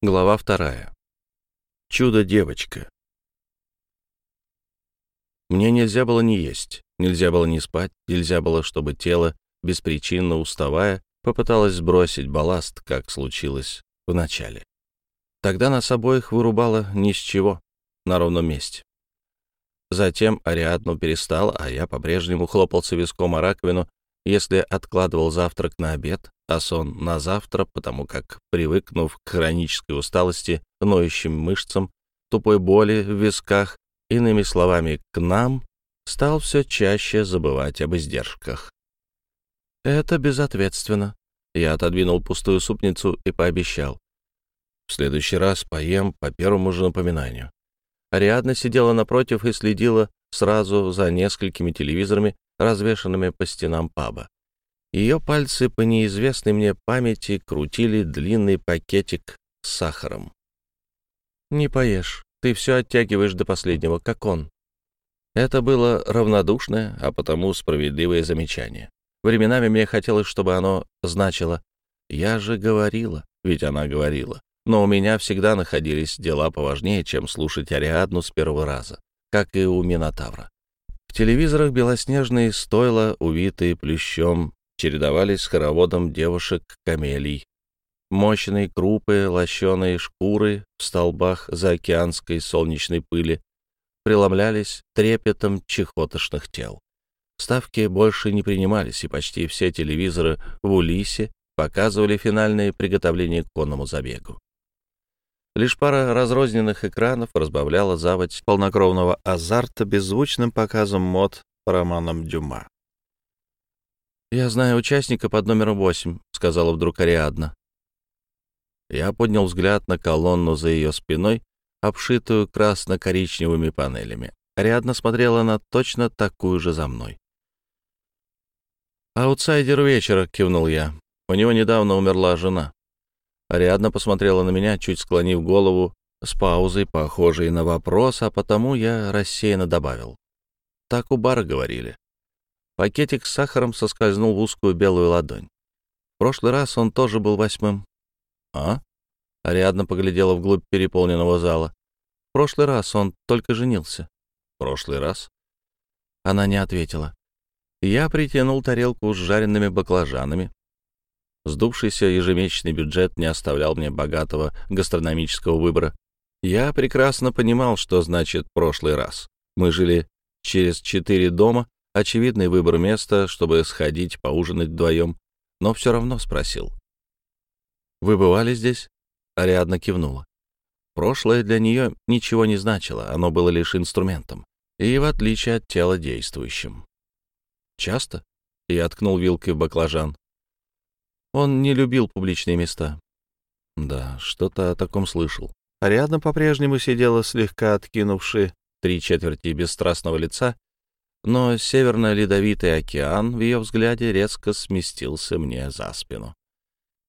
Глава вторая. Чудо-девочка. Мне нельзя было не есть, нельзя было не спать, нельзя было, чтобы тело, беспричинно уставая, попыталось сбросить балласт, как случилось в начале. Тогда нас обоих вырубало ни с чего, на ровном месте. Затем Ариадну перестал, а я по-прежнему хлопался виском о раковину, если откладывал завтрак на обед, а сон на завтра, потому как, привыкнув к хронической усталости, ноющим мышцам, тупой боли в висках, иными словами, к нам, стал все чаще забывать об издержках. Это безответственно. Я отодвинул пустую супницу и пообещал. В следующий раз поем по первому же напоминанию. Ариадна сидела напротив и следила сразу за несколькими телевизорами, развешанными по стенам паба. Ее пальцы по неизвестной мне памяти крутили длинный пакетик с сахаром. «Не поешь, ты все оттягиваешь до последнего, как он». Это было равнодушное, а потому справедливое замечание. Временами мне хотелось, чтобы оно значило «я же говорила», ведь она говорила. Но у меня всегда находились дела поважнее, чем слушать Ариадну с первого раза, как и у Минотавра. В телевизорах белоснежные стойла, увитые плющом, чередовались с хороводом девушек-камелий. Мощные крупы, лощеные шкуры в столбах заокеанской солнечной пыли преломлялись трепетом чехотошных тел. Ставки больше не принимались, и почти все телевизоры в Улисе показывали финальные приготовления к конному забегу. Лишь пара разрозненных экранов разбавляла заводь полнокровного азарта беззвучным показом мод по романам Дюма. «Я знаю участника под номером восемь», — сказала вдруг Ариадна. Я поднял взгляд на колонну за ее спиной, обшитую красно-коричневыми панелями. Ариадна смотрела на точно такую же за мной. «Аутсайдер вечера», — кивнул я. «У него недавно умерла жена». Ариадна посмотрела на меня, чуть склонив голову, с паузой, похожей на вопрос, а потому я рассеянно добавил. «Так у бара говорили». Пакетик с сахаром соскользнул в узкую белую ладонь. В прошлый раз он тоже был восьмым. «А?» — Ариадна поглядела вглубь переполненного зала. «В прошлый раз он только женился». «Прошлый раз?» Она не ответила. Я притянул тарелку с жареными баклажанами. Сдувшийся ежемесячный бюджет не оставлял мне богатого гастрономического выбора. Я прекрасно понимал, что значит «прошлый раз». Мы жили через четыре дома, очевидный выбор места, чтобы сходить поужинать вдвоем, но все равно спросил. «Вы бывали здесь?» Ариадна кивнула. Прошлое для нее ничего не значило, оно было лишь инструментом, и в отличие от тела действующим. «Часто?» — я ткнул вилкой в баклажан. Он не любил публичные места. Да, что-то о таком слышал. Ариадна по-прежнему сидела слегка откинувши три четверти бесстрастного лица но северно-ледовитый океан в ее взгляде резко сместился мне за спину.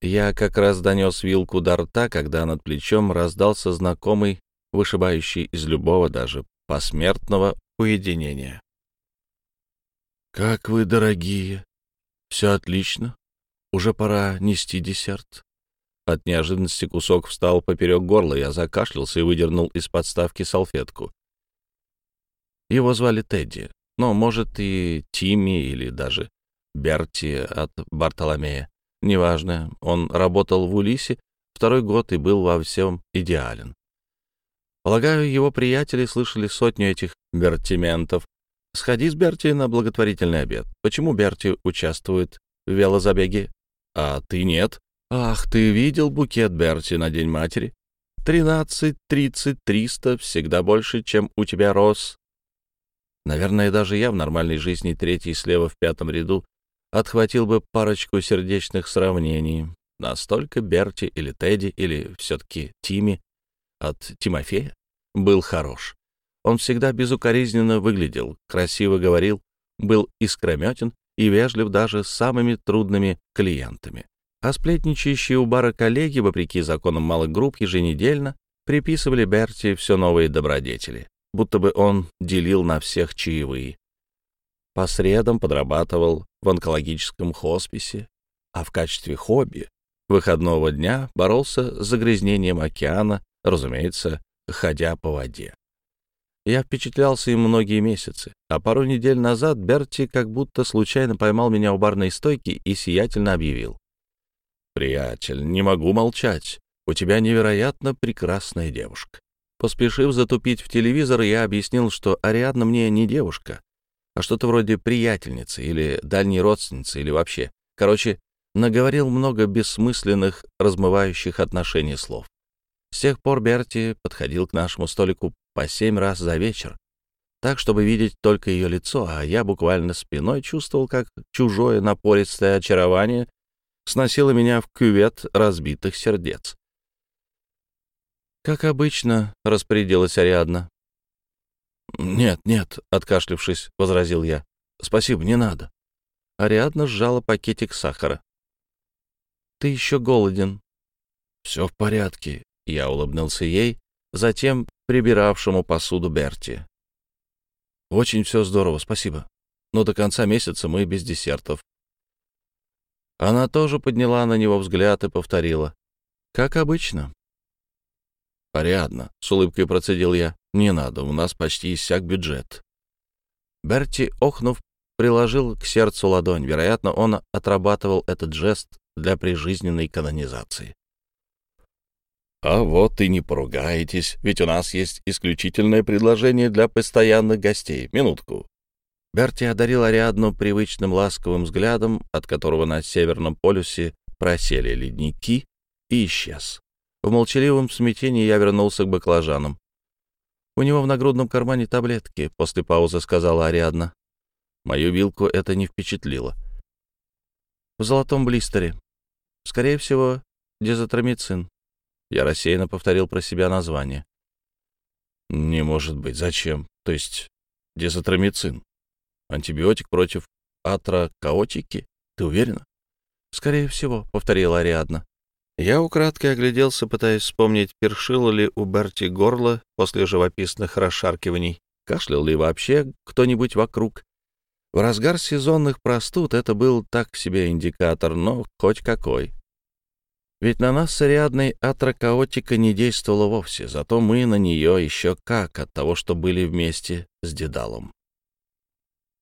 Я как раз донес вилку до рта, когда над плечом раздался знакомый, вышибающий из любого, даже посмертного, уединения. «Как вы, дорогие! Все отлично. Уже пора нести десерт». От неожиданности кусок встал поперек горла, я закашлялся и выдернул из подставки салфетку. Его звали Тедди но, может, и Тимми или даже Берти от Бартоломея. Неважно, он работал в Улисе второй год и был во всем идеален. Полагаю, его приятели слышали сотню этих Бертиментов. Сходи с Берти на благотворительный обед. Почему Берти участвует в велозабеге, а ты нет? Ах, ты видел букет Берти на День матери? Тринадцать, тридцать, триста, всегда больше, чем у тебя роз Наверное, даже я в нормальной жизни третий слева в пятом ряду отхватил бы парочку сердечных сравнений. Настолько Берти или Тедди, или все-таки Тими от Тимофея был хорош. Он всегда безукоризненно выглядел, красиво говорил, был искрометен и вежлив даже с самыми трудными клиентами. А сплетничающие у бара коллеги, вопреки законам малых групп, еженедельно приписывали Берти все новые добродетели будто бы он делил на всех чаевые. По средам подрабатывал в онкологическом хосписе, а в качестве хобби выходного дня боролся с загрязнением океана, разумеется, ходя по воде. Я впечатлялся им многие месяцы, а пару недель назад Берти как будто случайно поймал меня у барной стойки и сиятельно объявил. «Приятель, не могу молчать. У тебя невероятно прекрасная девушка». Поспешив затупить в телевизор, я объяснил, что Ариадна мне не девушка, а что-то вроде приятельницы или дальней родственницы или вообще. Короче, наговорил много бессмысленных, размывающих отношений слов. С тех пор Берти подходил к нашему столику по семь раз за вечер, так, чтобы видеть только ее лицо, а я буквально спиной чувствовал, как чужое напористое очарование сносило меня в кювет разбитых сердец. «Как обычно», — распорядилась Ариадна. «Нет, нет», — откашлившись, возразил я. «Спасибо, не надо». Ариадна сжала пакетик сахара. «Ты еще голоден». «Все в порядке», — я улыбнулся ей, затем прибиравшему посуду Берти. «Очень все здорово, спасибо. Но до конца месяца мы без десертов». Она тоже подняла на него взгляд и повторила. «Как обычно». «Порядно», — с улыбкой процедил я. «Не надо, у нас почти иссяк бюджет». Берти, охнув, приложил к сердцу ладонь. Вероятно, он отрабатывал этот жест для прижизненной канонизации. «А вот и не поругаетесь, ведь у нас есть исключительное предложение для постоянных гостей. Минутку». Берти одарил Ариадну привычным ласковым взглядом, от которого на Северном полюсе просели ледники, и исчез. В молчаливом смятении я вернулся к баклажанам. «У него в нагрудном кармане таблетки», — после паузы сказала Ариадна. Мою вилку это не впечатлило. «В золотом блистере. Скорее всего, дезотромицин». Я рассеянно повторил про себя название. «Не может быть. Зачем? То есть дезотромицин? Антибиотик против атрокаотики? Ты уверена?» «Скорее всего», — повторила Ариадна. Я украдкой огляделся, пытаясь вспомнить, першило ли у Берти горло после живописных расшаркиваний, кашлял ли вообще кто-нибудь вокруг. В разгар сезонных простуд это был так себе индикатор, но хоть какой. Ведь на нас с Ариадной атрокаотика не действовала вовсе, зато мы на нее еще как от того, что были вместе с Дедалом.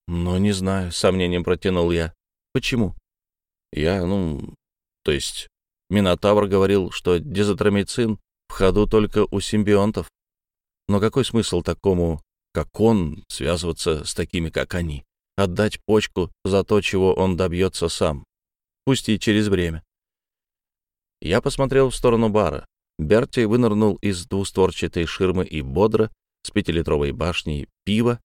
«Ну, не знаю», — сомнением протянул я. «Почему?» «Я, ну, то есть Минотавр говорил, что дезотромицин в ходу только у симбионтов. Но какой смысл такому, как он, связываться с такими, как они? Отдать почку за то, чего он добьется сам, пусть и через время. Я посмотрел в сторону бара. Берти вынырнул из двустворчатой ширмы и бодро, с пятилитровой башней пива,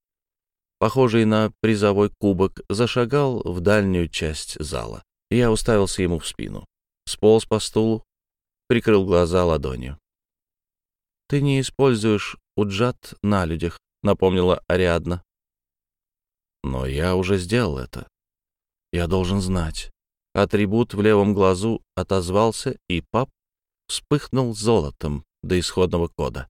похожий на призовой кубок, зашагал в дальнюю часть зала. Я уставился ему в спину сполз по стулу, прикрыл глаза ладонью. «Ты не используешь уджат на людях», — напомнила Ариадна. «Но я уже сделал это. Я должен знать». Атрибут в левом глазу отозвался, и пап вспыхнул золотом до исходного кода.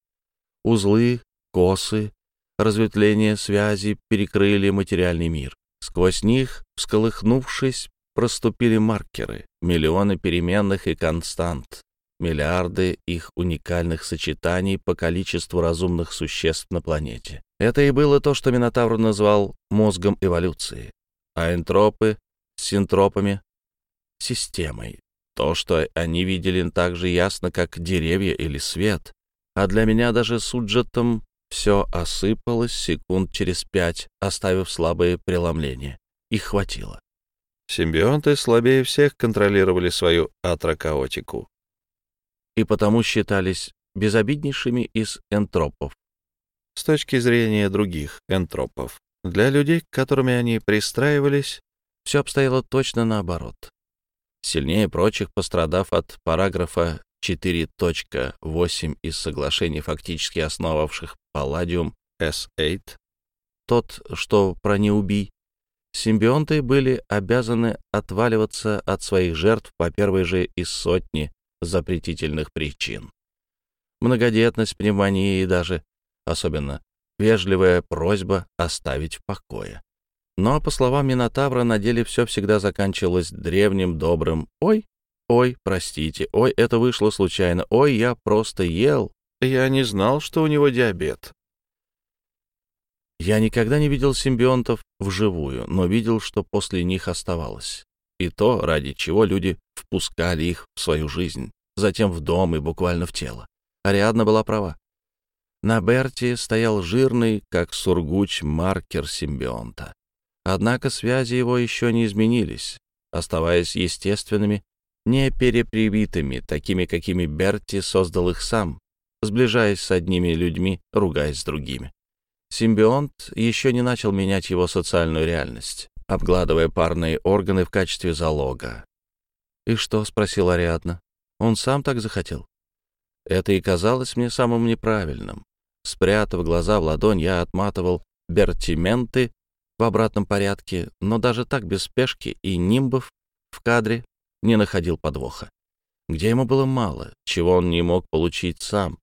Узлы, косы, разветвления связи перекрыли материальный мир. Сквозь них, всколыхнувшись, проступили маркеры, миллионы переменных и констант, миллиарды их уникальных сочетаний по количеству разумных существ на планете. Это и было то, что Минотавр назвал мозгом эволюции, а энтропы с синтропами — системой. То, что они видели так же ясно, как деревья или свет, а для меня даже с все осыпалось секунд через пять, оставив слабые преломления. Их хватило. Симбионты слабее всех контролировали свою атрокаотику и потому считались безобиднейшими из энтропов. С точки зрения других энтропов, для людей, к которым они пристраивались, все обстояло точно наоборот. Сильнее прочих, пострадав от параграфа 4.8 из соглашений, фактически основавших Палладиум S8, тот, что про неубий, Симбионты были обязаны отваливаться от своих жертв по первой же из сотни запретительных причин. Многодетность, пневмония и даже, особенно, вежливая просьба оставить в покое. Но, по словам Минотавра, на деле все всегда заканчивалось древним добрым «Ой, ой, простите, ой, это вышло случайно, ой, я просто ел, я не знал, что у него диабет. Я никогда не видел симбионтов вживую, но видел, что после них оставалось. И то, ради чего люди впускали их в свою жизнь, затем в дом и буквально в тело. Ариадна была права. На Берти стоял жирный, как сургуч, маркер симбионта. Однако связи его еще не изменились, оставаясь естественными, не перепривитыми, такими, какими Берти создал их сам, сближаясь с одними людьми, ругаясь с другими. Симбионт еще не начал менять его социальную реальность, обгладывая парные органы в качестве залога. «И что?» — спросил Ариадна. «Он сам так захотел?» Это и казалось мне самым неправильным. Спрятав глаза в ладонь, я отматывал бертименты в обратном порядке, но даже так без спешки и нимбов в кадре не находил подвоха. Где ему было мало, чего он не мог получить сам.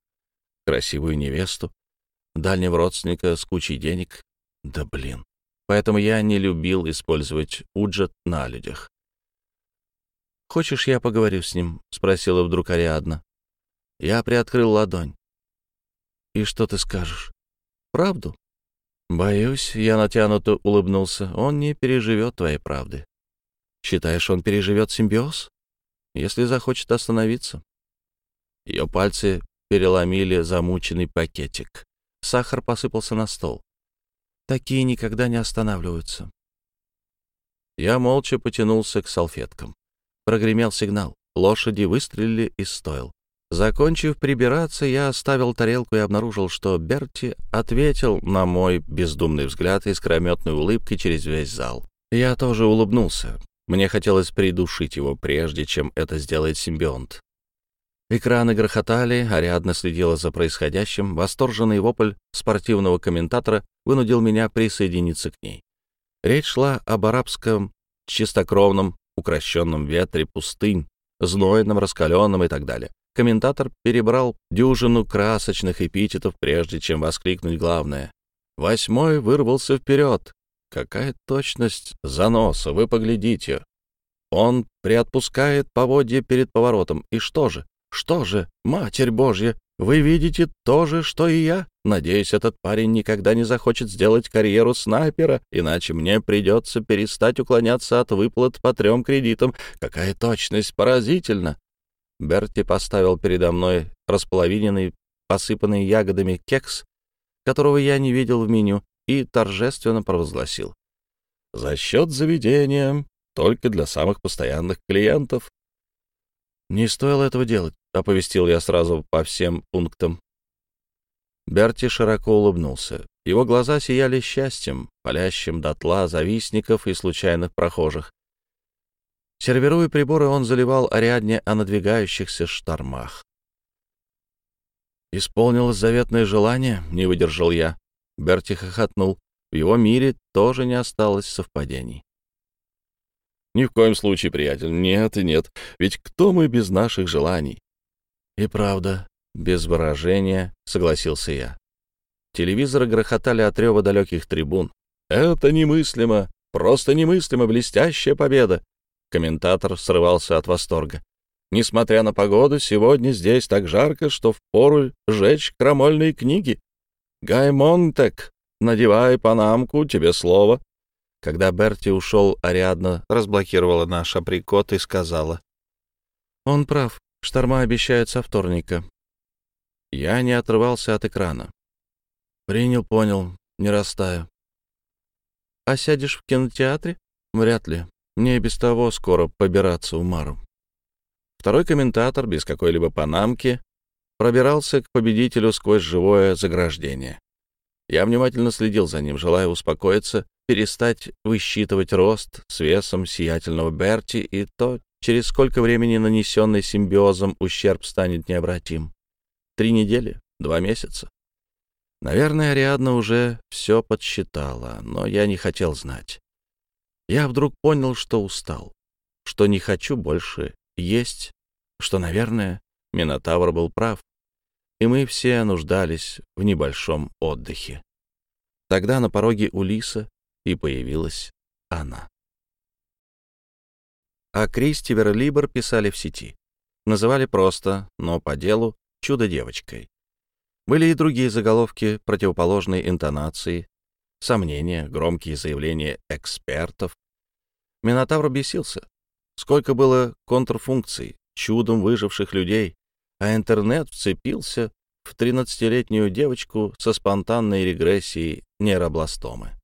Красивую невесту, дальнего родственника с кучей денег. Да блин. Поэтому я не любил использовать уджет на людях. «Хочешь, я поговорю с ним?» — спросила вдруг Ариадна. Я приоткрыл ладонь. «И что ты скажешь?» «Правду?» «Боюсь», — я натянуто улыбнулся, — «он не переживет твоей правды». «Считаешь, он переживет симбиоз?» «Если захочет остановиться». Ее пальцы переломили замученный пакетик. Сахар посыпался на стол. Такие никогда не останавливаются. Я молча потянулся к салфеткам. Прогремел сигнал. Лошади выстрелили из стойл. Закончив прибираться, я оставил тарелку и обнаружил, что Берти ответил на мой бездумный взгляд искрометной улыбкой через весь зал. Я тоже улыбнулся. Мне хотелось придушить его, прежде чем это сделает симбионт. Экраны грохотали, Ариадна следила за происходящим. Восторженный вопль спортивного комментатора вынудил меня присоединиться к ней. Речь шла об арабском чистокровном, укращенном ветре пустынь, знойном, раскаленном и так далее. Комментатор перебрал дюжину красочных эпитетов, прежде чем воскликнуть главное. Восьмой вырвался вперед. Какая точность заноса, вы поглядите. Он приотпускает поводья перед поворотом. И что же? Что же, Матерь Божья, вы видите то же, что и я? Надеюсь, этот парень никогда не захочет сделать карьеру снайпера, иначе мне придется перестать уклоняться от выплат по трем кредитам. Какая точность, поразительно! Берти поставил передо мной располовиненный, посыпанный ягодами кекс, которого я не видел в меню, и торжественно провозгласил. «За счет заведения, только для самых постоянных клиентов». «Не стоило этого делать», — оповестил я сразу по всем пунктам. Берти широко улыбнулся. Его глаза сияли счастьем, палящим дотла завистников и случайных прохожих. Сервируя приборы, он заливал Ариадне о надвигающихся штормах. «Исполнилось заветное желание», — не выдержал я. Берти хохотнул. В его мире тоже не осталось совпадений. «Ни в коем случае, приятель, нет и нет. Ведь кто мы без наших желаний?» «И правда, без выражения», — согласился я. Телевизоры грохотали от рева далеких трибун. «Это немыслимо, просто немыслимо, блестящая победа. Комментатор срывался от восторга. Несмотря на погоду, сегодня здесь так жарко, что впору жечь крамольные книги. Гай Монтек, надевай панамку, тебе слово. Когда Берти ушел, Ариадна разблокировала наш априкот и сказала. Он прав, шторма обещают со вторника. Я не отрывался от экрана. Принял, понял, не растаю. А сядешь в кинотеатре? Вряд ли. Мне и без того скоро побираться в Мару. Второй комментатор, без какой-либо панамки, пробирался к победителю сквозь живое заграждение. Я внимательно следил за ним, желая успокоиться, перестать высчитывать рост с весом сиятельного Берти и то, через сколько времени нанесенный симбиозом ущерб станет необратим. Три недели? Два месяца? Наверное, Ариадна уже все подсчитала, но я не хотел знать. Я вдруг понял, что устал, что не хочу больше есть, что, наверное, Минотавр был прав, и мы все нуждались в небольшом отдыхе. Тогда на пороге Улиса и появилась она. а Кристивер Либер писали в сети. Называли просто, но по делу, чудо-девочкой. Были и другие заголовки противоположной интонации, сомнения, громкие заявления экспертов. Минотавр бесился. Сколько было контрфункций, чудом выживших людей, а интернет вцепился в 13-летнюю девочку со спонтанной регрессией нейробластомы.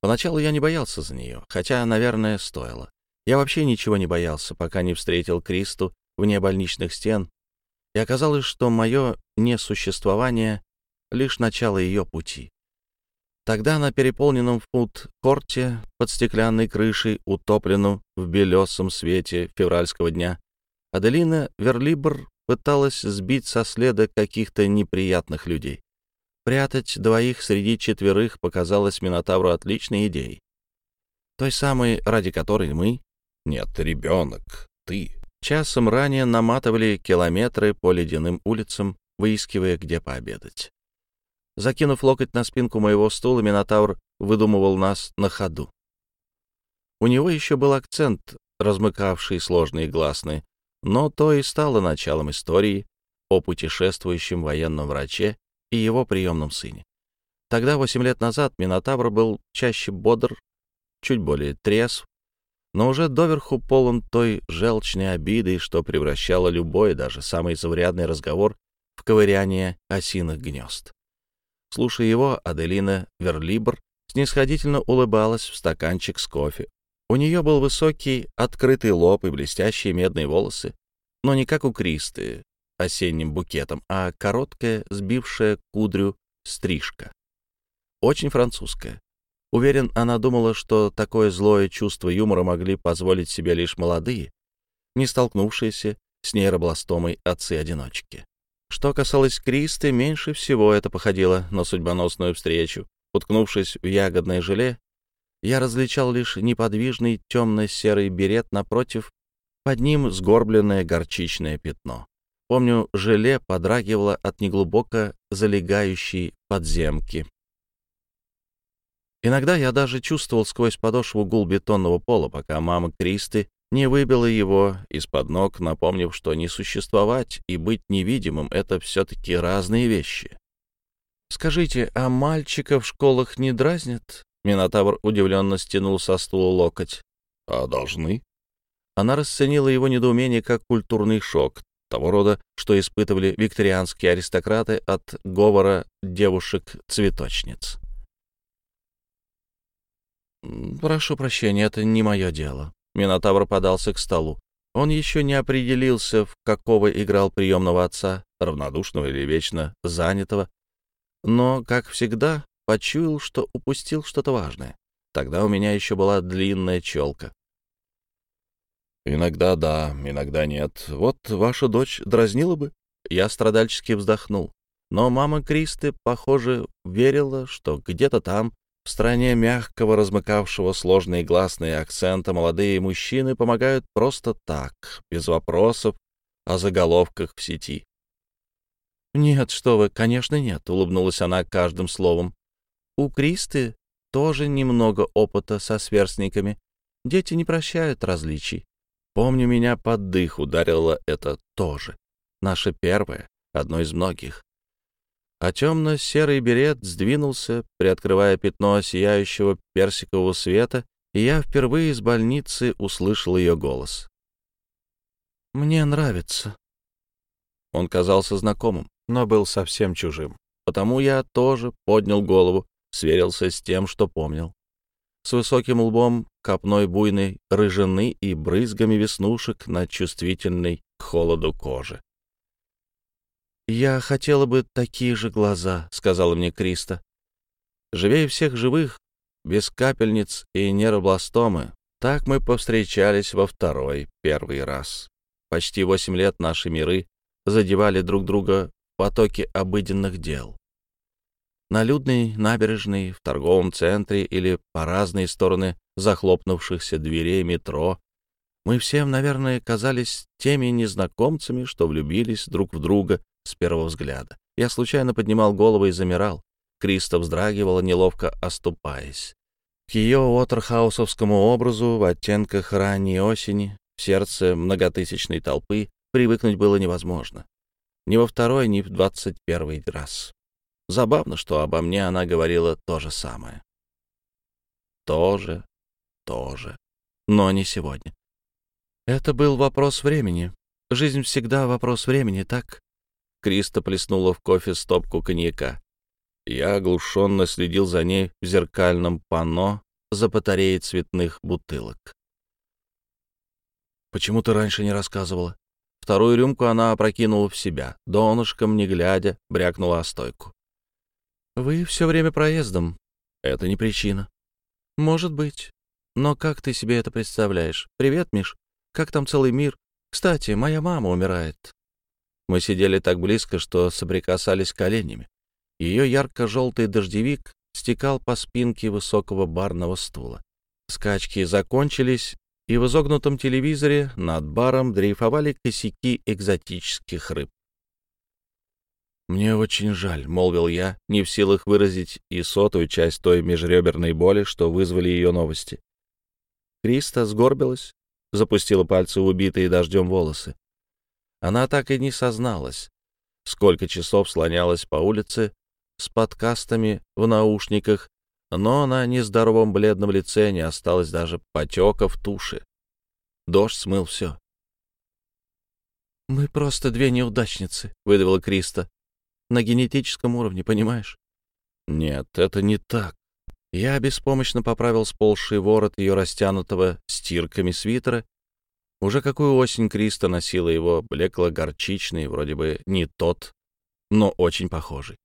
Поначалу я не боялся за нее, хотя, наверное, стоило. Я вообще ничего не боялся, пока не встретил Кристу вне больничных стен, и оказалось, что мое несуществование — лишь начало ее пути. Тогда на переполненном фуд-корте под стеклянной крышей, утопленном в белесом свете февральского дня, Аделина Верлибр пыталась сбить со следа каких-то неприятных людей. Прятать двоих среди четверых показалось Минотавру отличной идеей. Той самой, ради которой мы... Нет, ребенок, ты. Часом ранее наматывали километры по ледяным улицам, выискивая, где пообедать. Закинув локоть на спинку моего стула, Минотавр выдумывал нас на ходу. У него еще был акцент, размыкавший сложные гласные, но то и стало началом истории о путешествующем военном враче и его приемном сыне. Тогда, восемь лет назад, Минотавр был чаще бодр, чуть более трезв, но уже доверху полон той желчной обиды, что превращало любой, даже самый заурядный разговор в ковыряние осиных гнезд. Слушая его, Аделина Верлибр снисходительно улыбалась в стаканчик с кофе, у нее был высокий, открытый лоб и блестящие медные волосы, но не как у Кристы, осенним букетом, а короткая, сбившая кудрю стрижка. Очень французская. Уверен, она думала, что такое злое чувство юмора могли позволить себе лишь молодые, не столкнувшиеся с нейробластомой отцы-одиночки. Что касалось Кристы, меньше всего это походило на судьбоносную встречу. Уткнувшись в ягодное желе, я различал лишь неподвижный темно-серый берет напротив, под ним сгорбленное горчичное пятно. Помню, желе подрагивало от неглубоко залегающей подземки. Иногда я даже чувствовал сквозь подошву гул бетонного пола, пока мама Кристы не выбила его из-под ног, напомнив, что не существовать и быть невидимым — это все-таки разные вещи. «Скажите, а мальчика в школах не дразнят?» Минотавр удивленно стянул со стула локоть. «А должны?» Она расценила его недоумение как культурный шок, того рода, что испытывали викторианские аристократы от говора девушек-цветочниц. «Прошу прощения, это не мое дело». Минотавр подался к столу. Он еще не определился, в какого играл приемного отца, равнодушного или вечно занятого. Но, как всегда, почуял, что упустил что-то важное. Тогда у меня еще была длинная челка. «Иногда да, иногда нет. Вот ваша дочь дразнила бы?» Я страдальчески вздохнул. Но мама Кристы, похоже, верила, что где-то там, в стране мягкого, размыкавшего сложные гласные акцента, молодые мужчины помогают просто так, без вопросов о заголовках в сети. «Нет, что вы, конечно, нет», — улыбнулась она каждым словом. У Кристы тоже немного опыта со сверстниками. Дети не прощают различий. Помню, меня под дых ударило это тоже. Наше первое, одно из многих. А темно-серый берет сдвинулся, приоткрывая пятно сияющего персикового света, и я впервые из больницы услышал ее голос. «Мне нравится». Он казался знакомым, но был совсем чужим. Потому я тоже поднял голову сверился с тем, что помнил. С высоким лбом, копной буйной рыжины и брызгами веснушек на чувствительной к холоду кожи. «Я хотела бы такие же глаза», — сказала мне Криста. «Живее всех живых, без капельниц и нейробластомы. Так мы повстречались во второй, первый раз. Почти восемь лет наши миры задевали друг друга в потоке обыденных дел на людной набережной, в торговом центре или по разные стороны захлопнувшихся дверей метро, мы всем, наверное, казались теми незнакомцами, что влюбились друг в друга с первого взгляда. Я случайно поднимал голову и замирал. Криста вздрагивала, неловко оступаясь. К ее уотерхаусовскому образу в оттенках ранней осени, в сердце многотысячной толпы, привыкнуть было невозможно. Ни во второй, ни в двадцать первый раз. Забавно, что обо мне она говорила то же самое. Тоже, тоже. Но не сегодня. Это был вопрос времени. Жизнь всегда вопрос времени, так? Криста плеснула в кофе стопку коньяка. Я оглушенно следил за ней в зеркальном панно за батареей цветных бутылок. «Почему ты раньше не рассказывала?» Вторую рюмку она опрокинула в себя, донышком, не глядя, брякнула о стойку. «Вы все время проездом. Это не причина». «Может быть. Но как ты себе это представляешь? Привет, Миш. Как там целый мир? Кстати, моя мама умирает». Мы сидели так близко, что соприкасались коленями. Ее ярко-желтый дождевик стекал по спинке высокого барного стула. Скачки закончились, и в изогнутом телевизоре над баром дрейфовали косяки экзотических рыб. «Мне очень жаль», — молвил я, не в силах выразить и сотую часть той межреберной боли, что вызвали ее новости. Криста сгорбилась, запустила пальцы в убитые дождем волосы. Она так и не созналась, сколько часов слонялась по улице, с подкастами в наушниках, но на нездоровом бледном лице не осталось даже потеков туши. Дождь смыл все. «Мы просто две неудачницы», — выдавила Криста. «На генетическом уровне, понимаешь?» «Нет, это не так». Я беспомощно поправил сползший ворот ее растянутого стирками свитера. Уже какую осень Криста носила его, блекло-горчичный, вроде бы не тот, но очень похожий.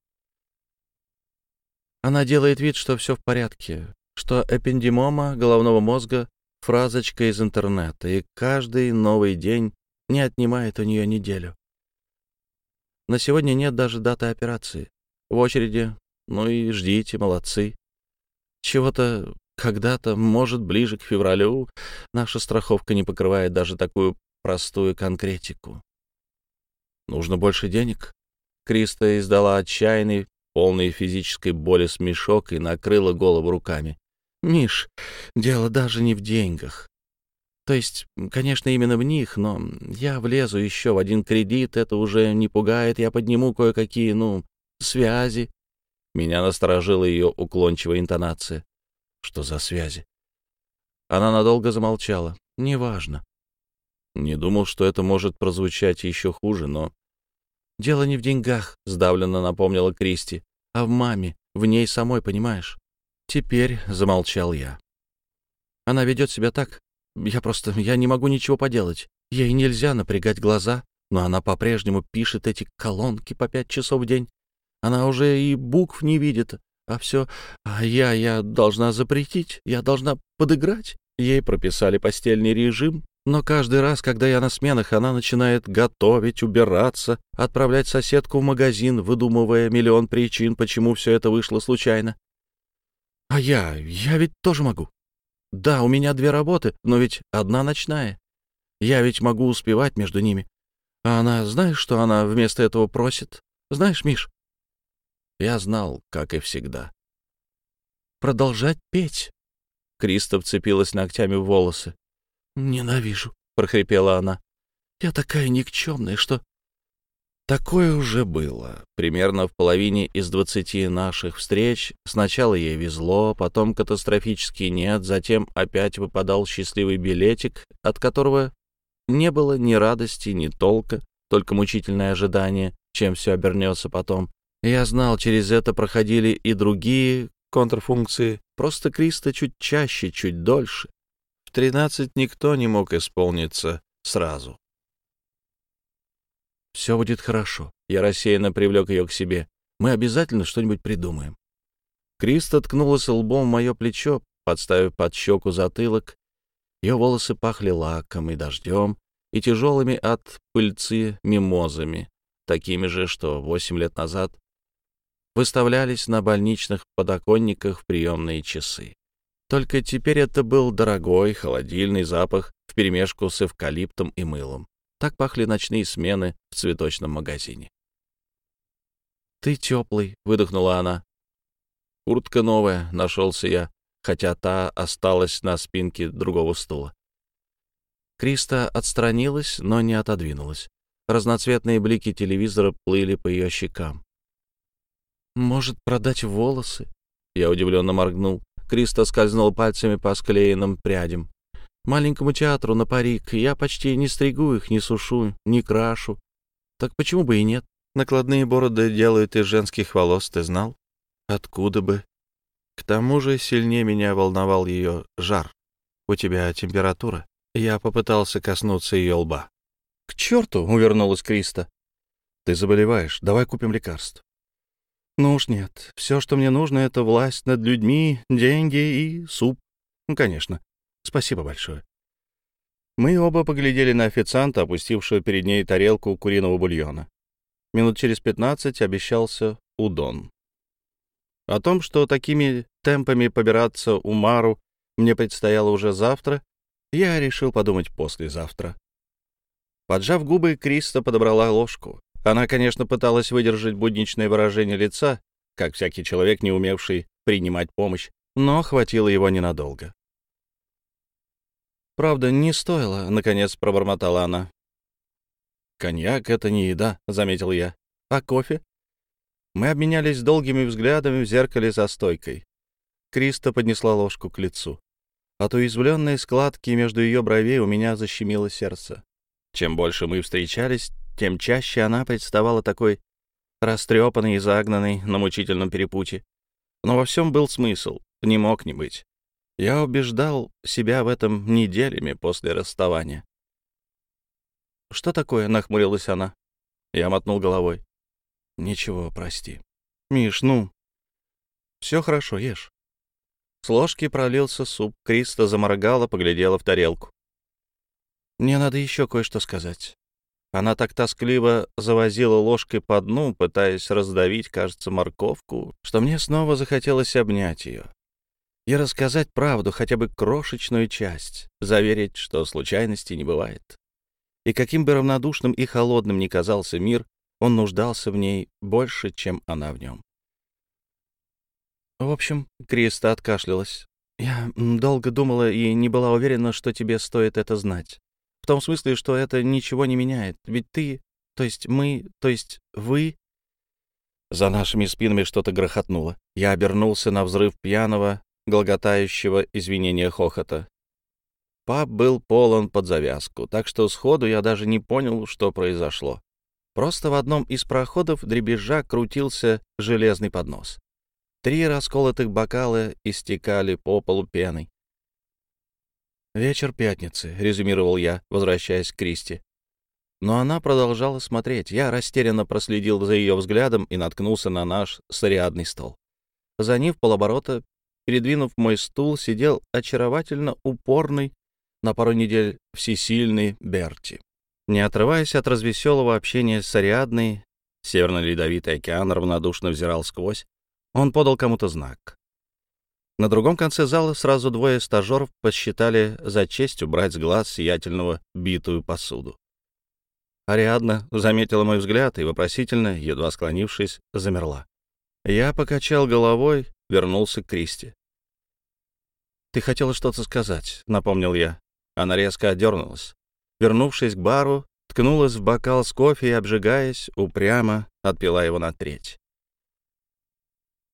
Она делает вид, что все в порядке, что эпендимома головного мозга — фразочка из интернета, и каждый новый день не отнимает у нее неделю. На сегодня нет даже даты операции. В очереди, ну и ждите, молодцы. Чего-то когда-то, может, ближе к февралю, наша страховка не покрывает даже такую простую конкретику. Нужно больше денег. Криста издала отчаянный, полный физической боли смешок и накрыла голову руками. «Миш, дело даже не в деньгах. То есть, конечно, именно в них, но я влезу еще в один кредит, это уже не пугает, я подниму кое-какие, ну, связи». Меня насторожила ее уклончивая интонация. «Что за связи?» Она надолго замолчала. «Неважно». Не думал, что это может прозвучать еще хуже, но «Дело не в деньгах», — сдавленно напомнила Кристи, «а в маме, в ней самой, понимаешь?» Теперь замолчал я. Она ведет себя так. Я просто... Я не могу ничего поделать. Ей нельзя напрягать глаза, но она по-прежнему пишет эти колонки по пять часов в день. Она уже и букв не видит, а все... А я... Я должна запретить, я должна подыграть. Ей прописали постельный режим, но каждый раз, когда я на сменах, она начинает готовить, убираться, отправлять соседку в магазин, выдумывая миллион причин, почему все это вышло случайно. А я, я ведь тоже могу. Да, у меня две работы, но ведь одна ночная. Я ведь могу успевать между ними. А она, знаешь, что она вместо этого просит? Знаешь, Миш? Я знал, как и всегда. Продолжать петь. Криста вцепилась ногтями в волосы. «Ненавижу», — прохрипела она. «Я такая никчемная, что...» Такое уже было. Примерно в половине из двадцати наших встреч сначала ей везло, потом катастрофически нет, затем опять выпадал счастливый билетик, от которого не было ни радости, ни толка, только мучительное ожидание, чем все обернется потом. Я знал, через это проходили и другие контрфункции, просто Криста чуть чаще, чуть дольше тринадцать никто не мог исполниться сразу. «Все будет хорошо». Я рассеянно привлек ее к себе. «Мы обязательно что-нибудь придумаем». Криста ткнулась лбом в мое плечо, подставив под щеку затылок. Ее волосы пахли лаком и дождем, и тяжелыми от пыльцы мимозами, такими же, что восемь лет назад выставлялись на больничных подоконниках в приемные часы. Только теперь это был дорогой холодильный запах вперемешку с эвкалиптом и мылом. Так пахли ночные смены в цветочном магазине. «Ты теплый», — выдохнула она. «Куртка новая», — нашелся я. хотя та осталась на спинке другого стула. Криста отстранилась, но не отодвинулась. Разноцветные блики телевизора плыли по ее щекам. «Может, продать волосы?» Я удивленно моргнул. Криста скользнул пальцами по склеенным прядям. «Маленькому театру на парик. Я почти не стригу их, не сушу, не крашу. Так почему бы и нет? Накладные бороды делают из женских волос, ты знал? Откуда бы? К тому же сильнее меня волновал ее жар. У тебя температура?» Я попытался коснуться ее лба. «К черту!» — увернулась Криста. «Ты заболеваешь. Давай купим лекарств». «Ну уж нет. Все, что мне нужно, — это власть над людьми, деньги и суп. Ну, конечно. Спасибо большое». Мы оба поглядели на официанта, опустившего перед ней тарелку куриного бульона. Минут через пятнадцать обещался удон. О том, что такими темпами побираться у Мару мне предстояло уже завтра, я решил подумать послезавтра. Поджав губы, Криста подобрала ложку. Она, конечно, пыталась выдержать будничное выражение лица, как всякий человек, не умевший принимать помощь, но хватило его ненадолго. «Правда, не стоило», — наконец пробормотала она. «Коньяк — это не еда», — заметил я. «А кофе?» Мы обменялись долгими взглядами в зеркале за стойкой. Криста поднесла ложку к лицу. От уязвленной складки между ее бровей у меня защемило сердце. Чем больше мы встречались, тем чаще она представала такой растрепанной и загнанной на мучительном перепуте. Но во всем был смысл, не мог не быть. Я убеждал себя в этом неделями после расставания. «Что такое?» — нахмурилась она. Я мотнул головой. «Ничего, прости. Миш, ну...» «Все хорошо, ешь». С ложки пролился суп. Криста заморгала, поглядела в тарелку. «Мне надо еще кое-что сказать». Она так тоскливо завозила ложкой по дну, пытаясь раздавить, кажется, морковку, что мне снова захотелось обнять ее и рассказать правду, хотя бы крошечную часть, заверить, что случайностей не бывает. И каким бы равнодушным и холодным ни казался мир, он нуждался в ней больше, чем она в нем. В общем, Криста откашлялась. «Я долго думала и не была уверена, что тебе стоит это знать. В том смысле, что это ничего не меняет. Ведь ты, то есть мы, то есть вы...» За нашими спинами что-то грохотнуло. Я обернулся на взрыв пьяного, глаготающего извинения хохота. Паб был полон под завязку, так что сходу я даже не понял, что произошло. Просто в одном из проходов дребезжа крутился железный поднос. Три расколотых бокала истекали по полу пеной. «Вечер пятницы», — резюмировал я, возвращаясь к Кристи. Но она продолжала смотреть. Я растерянно проследил за ее взглядом и наткнулся на наш сариадный стол. За ним в полоборота, передвинув мой стул, сидел очаровательно упорный, на пару недель всесильный Берти. Не отрываясь от развеселого общения с Ариадной, Северно-Ледовитый океан равнодушно взирал сквозь, он подал кому-то знак. На другом конце зала сразу двое стажеров посчитали за честь убрать с глаз сиятельного битую посуду. Ариадна заметила мой взгляд и вопросительно, едва склонившись, замерла. Я покачал головой, вернулся к Кристи. «Ты хотела что-то сказать», — напомнил я. Она резко отдернулась. Вернувшись к бару, ткнулась в бокал с кофе и, обжигаясь, упрямо отпила его на треть.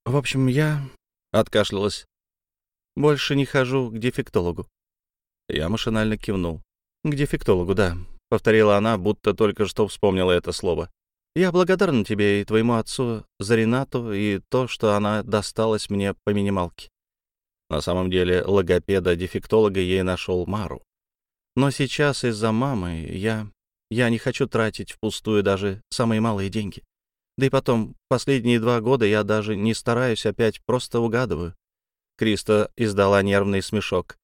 «В общем, я...» — откашлялась. «Больше не хожу к дефектологу». Я машинально кивнул. «К дефектологу, да», — повторила она, будто только что вспомнила это слово. «Я благодарна тебе и твоему отцу за Ренату и то, что она досталась мне по минималке». На самом деле логопеда-дефектолога ей нашел Мару. Но сейчас из-за мамы я... Я не хочу тратить впустую даже самые малые деньги. Да и потом, последние два года я даже не стараюсь опять, просто угадываю. Криста издала нервный смешок.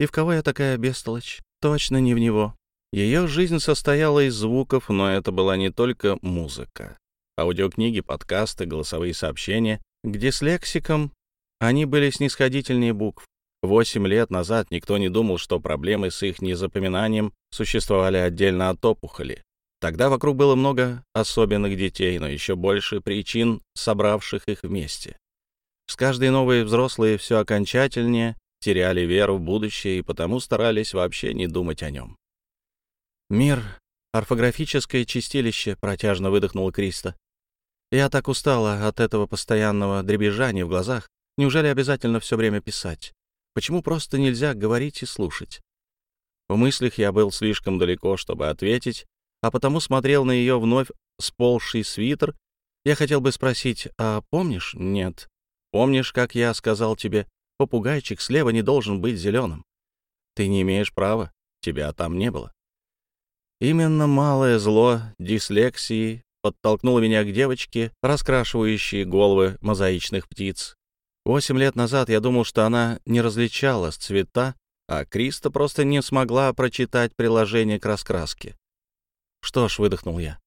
И в кого я такая бестолочь? Точно не в него. Ее жизнь состояла из звуков, но это была не только музыка. Аудиокниги, подкасты, голосовые сообщения, где с лексиком они были снисходительнее букв. Восемь лет назад никто не думал, что проблемы с их незапоминанием существовали отдельно от опухоли. Тогда вокруг было много особенных детей, но еще больше причин, собравших их вместе. С каждой новой взрослые все окончательнее теряли веру в будущее и потому старались вообще не думать о нем. «Мир — орфографическое чистилище», — протяжно выдохнула Криста. «Я так устала от этого постоянного дребезжания в глазах. Неужели обязательно все время писать? Почему просто нельзя говорить и слушать?» В мыслях я был слишком далеко, чтобы ответить, а потому смотрел на ее вновь сползший свитер. Я хотел бы спросить, а помнишь? Нет. Помнишь, как я сказал тебе, попугайчик слева не должен быть зеленым? Ты не имеешь права, тебя там не было. Именно малое зло дислексии подтолкнуло меня к девочке, раскрашивающей головы мозаичных птиц. Восемь лет назад я думал, что она не различала цвета, а Криста просто не смогла прочитать приложение к раскраске. «Что ж», — выдохнул я.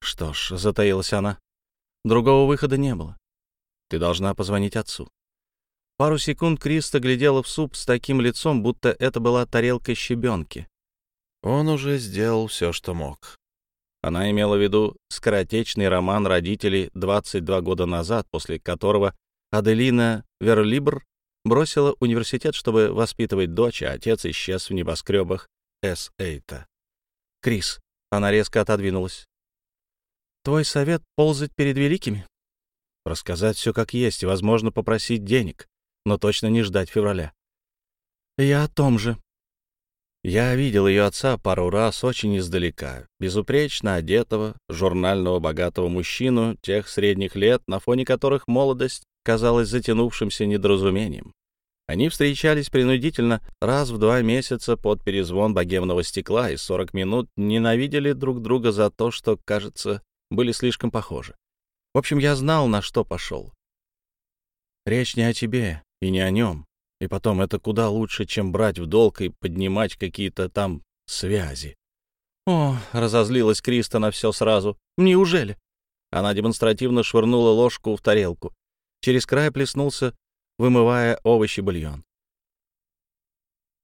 «Что ж», — затаилась она, — «другого выхода не было. Ты должна позвонить отцу». Пару секунд Криста глядела в суп с таким лицом, будто это была тарелка щебенки. Он уже сделал все, что мог. Она имела в виду скоротечный роман родителей 22 года назад, после которого Аделина Верлибр бросила университет, чтобы воспитывать дочь, а отец исчез в небоскребах С-Эйта. «Крис», — она резко отодвинулась. «Твой совет — ползать перед великими?» «Рассказать все как есть и, возможно, попросить денег, но точно не ждать февраля». «Я о том же», я видел ее отца пару раз очень издалека, безупречно одетого, журнального богатого мужчину тех средних лет, на фоне которых молодость казалась затянувшимся недоразумением. Они встречались принудительно раз в два месяца под перезвон богемного стекла и 40 минут ненавидели друг друга за то, что, кажется, были слишком похожи. В общем, я знал, на что пошел. Речь не о тебе и не о нем. И потом, это куда лучше, чем брать в долг и поднимать какие-то там связи. О, разозлилась Криста на все сразу. Неужели? Она демонстративно швырнула ложку в тарелку. Через край плеснулся, вымывая овощи-бульон.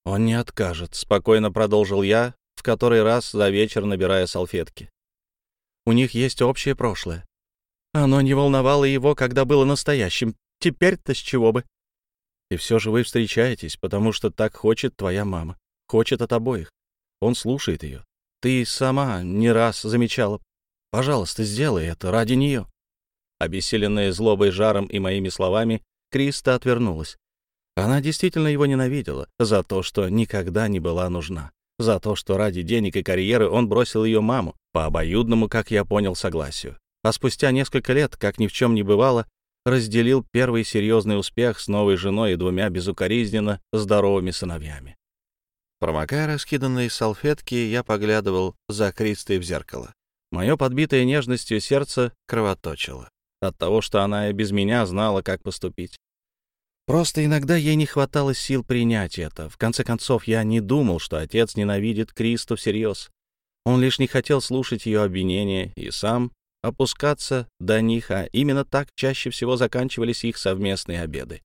«Он не откажет», — спокойно продолжил я, в который раз за вечер набирая салфетки. «У них есть общее прошлое. Оно не волновало его, когда было настоящим. Теперь-то с чего бы?» И все же вы встречаетесь, потому что так хочет твоя мама. Хочет от обоих. Он слушает ее. Ты сама не раз замечала. Пожалуйста, сделай это ради нее. Обессиленная злобой, жаром и моими словами, Криста отвернулась. Она действительно его ненавидела за то, что никогда не была нужна, за то, что ради денег и карьеры он бросил ее маму, по обоюдному, как я понял, согласию. А спустя несколько лет, как ни в чем не бывало, разделил первый серьезный успех с новой женой и двумя безукоризненно здоровыми сыновьями. Промокая раскиданные салфетки, я поглядывал за Кристой в зеркало. Мое подбитое нежностью сердце кровоточило от того, что она и без меня знала, как поступить. Просто иногда ей не хватало сил принять это. В конце концов, я не думал, что отец ненавидит Кристу всерьез. Он лишь не хотел слушать ее обвинения и сам опускаться до них, а именно так чаще всего заканчивались их совместные обеды.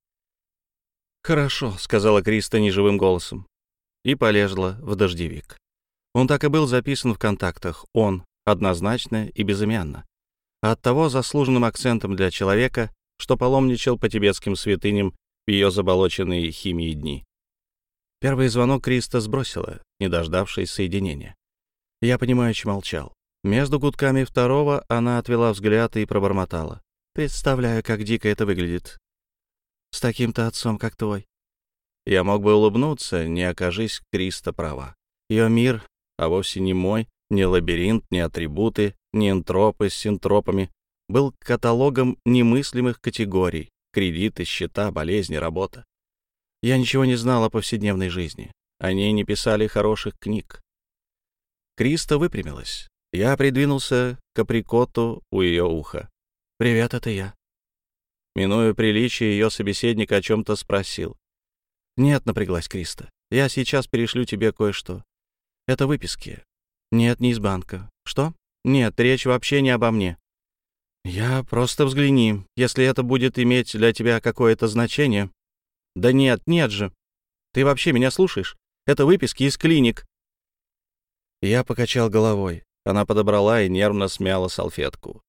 «Хорошо», — сказала Криста неживым голосом, и полезла в дождевик. Он так и был записан в контактах, он, однозначно и безымянно. Оттого заслуженным акцентом для человека, что паломничал по тибетским святыням в ее заболоченные химией дни. Первый звонок Криста сбросила, не дождавшись соединения. Я, понимающе молчал. Между гудками второго она отвела взгляд и пробормотала. «Представляю, как дико это выглядит. С таким-то отцом, как твой». Я мог бы улыбнуться, не окажись Криста права. Ее мир, а вовсе не мой, не лабиринт, не атрибуты, не энтропы с синтропами, был каталогом немыслимых категорий — кредиты, счета, болезни, работа. Я ничего не знал о повседневной жизни. О ней не писали хороших книг. Криста выпрямилась. Я придвинулся к априкоту у ее уха. «Привет, это я». Минуя приличие, ее собеседник о чем-то спросил. «Нет», — напряглась Криста. «Я сейчас перешлю тебе кое-что. Это выписки. Нет, не из банка. Что? Нет, речь вообще не обо мне. Я просто взгляни, если это будет иметь для тебя какое-то значение. Да нет, нет же. Ты вообще меня слушаешь? Это выписки из клиник. Я покачал головой. Она подобрала и нервно смяла салфетку.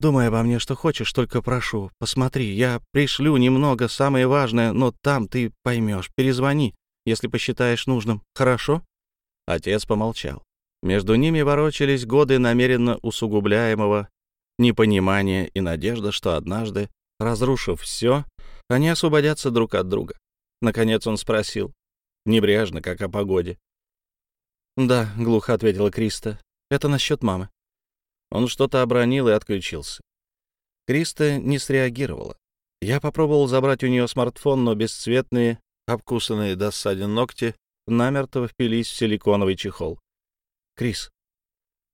Думай обо мне, что хочешь, только прошу, посмотри, я пришлю немного, самое важное, но там ты поймешь. Перезвони, если посчитаешь нужным. Хорошо?» Отец помолчал. Между ними ворочались годы намеренно усугубляемого непонимания и надежда, что однажды, разрушив все, они освободятся друг от друга. Наконец он спросил, небрежно, как о погоде. «Да», — глухо ответила Криста, — «это насчет мамы». Он что-то обронил и отключился. Криста не среагировала. Я попробовал забрать у нее смартфон, но бесцветные, обкусанные до ссадин ногти намертво впились в силиконовый чехол. «Крис».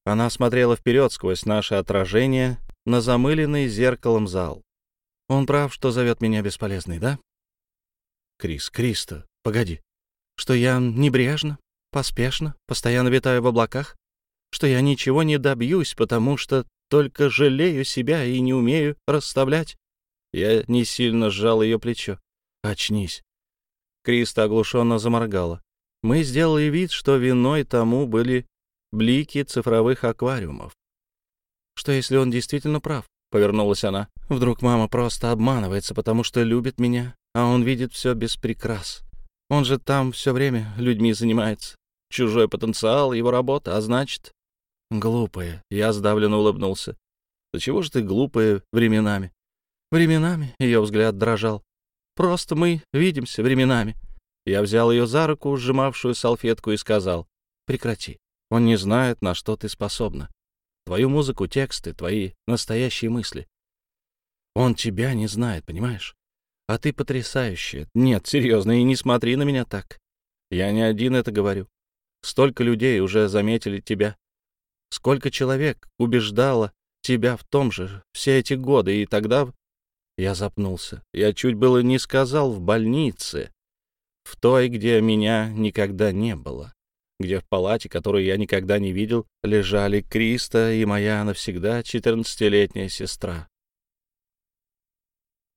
Она смотрела вперед сквозь наше отражение на замыленный зеркалом зал. «Он прав, что зовет меня бесполезной, да?» «Крис, Криста, погоди. Что я небрежно, поспешно, постоянно витаю в облаках? что я ничего не добьюсь, потому что только жалею себя и не умею расставлять. Я не сильно сжал ее плечо. «Очнись». Криста оглушенно заморгала. Мы сделали вид, что виной тому были блики цифровых аквариумов. «Что, если он действительно прав?» — повернулась она. «Вдруг мама просто обманывается, потому что любит меня, а он видит все без прикрас. Он же там все время людьми занимается. Чужой потенциал — его работа, а значит, Глупые. Я сдавленно улыбнулся. Да чего же ты глупые временами? Временами ее взгляд дрожал. Просто мы видимся временами. Я взял ее за руку, сжимавшую салфетку, и сказал, прекрати. Он не знает, на что ты способна. Твою музыку, тексты, твои настоящие мысли. Он тебя не знает, понимаешь? А ты потрясающая. Нет, серьезно, и не смотри на меня так. Я не один это говорю. Столько людей уже заметили тебя. Сколько человек убеждало тебя в том же все эти годы, и тогда... Я запнулся. Я чуть было не сказал в больнице, в той, где меня никогда не было, где в палате, которую я никогда не видел, лежали Криста и моя навсегда четырнадцатилетняя сестра.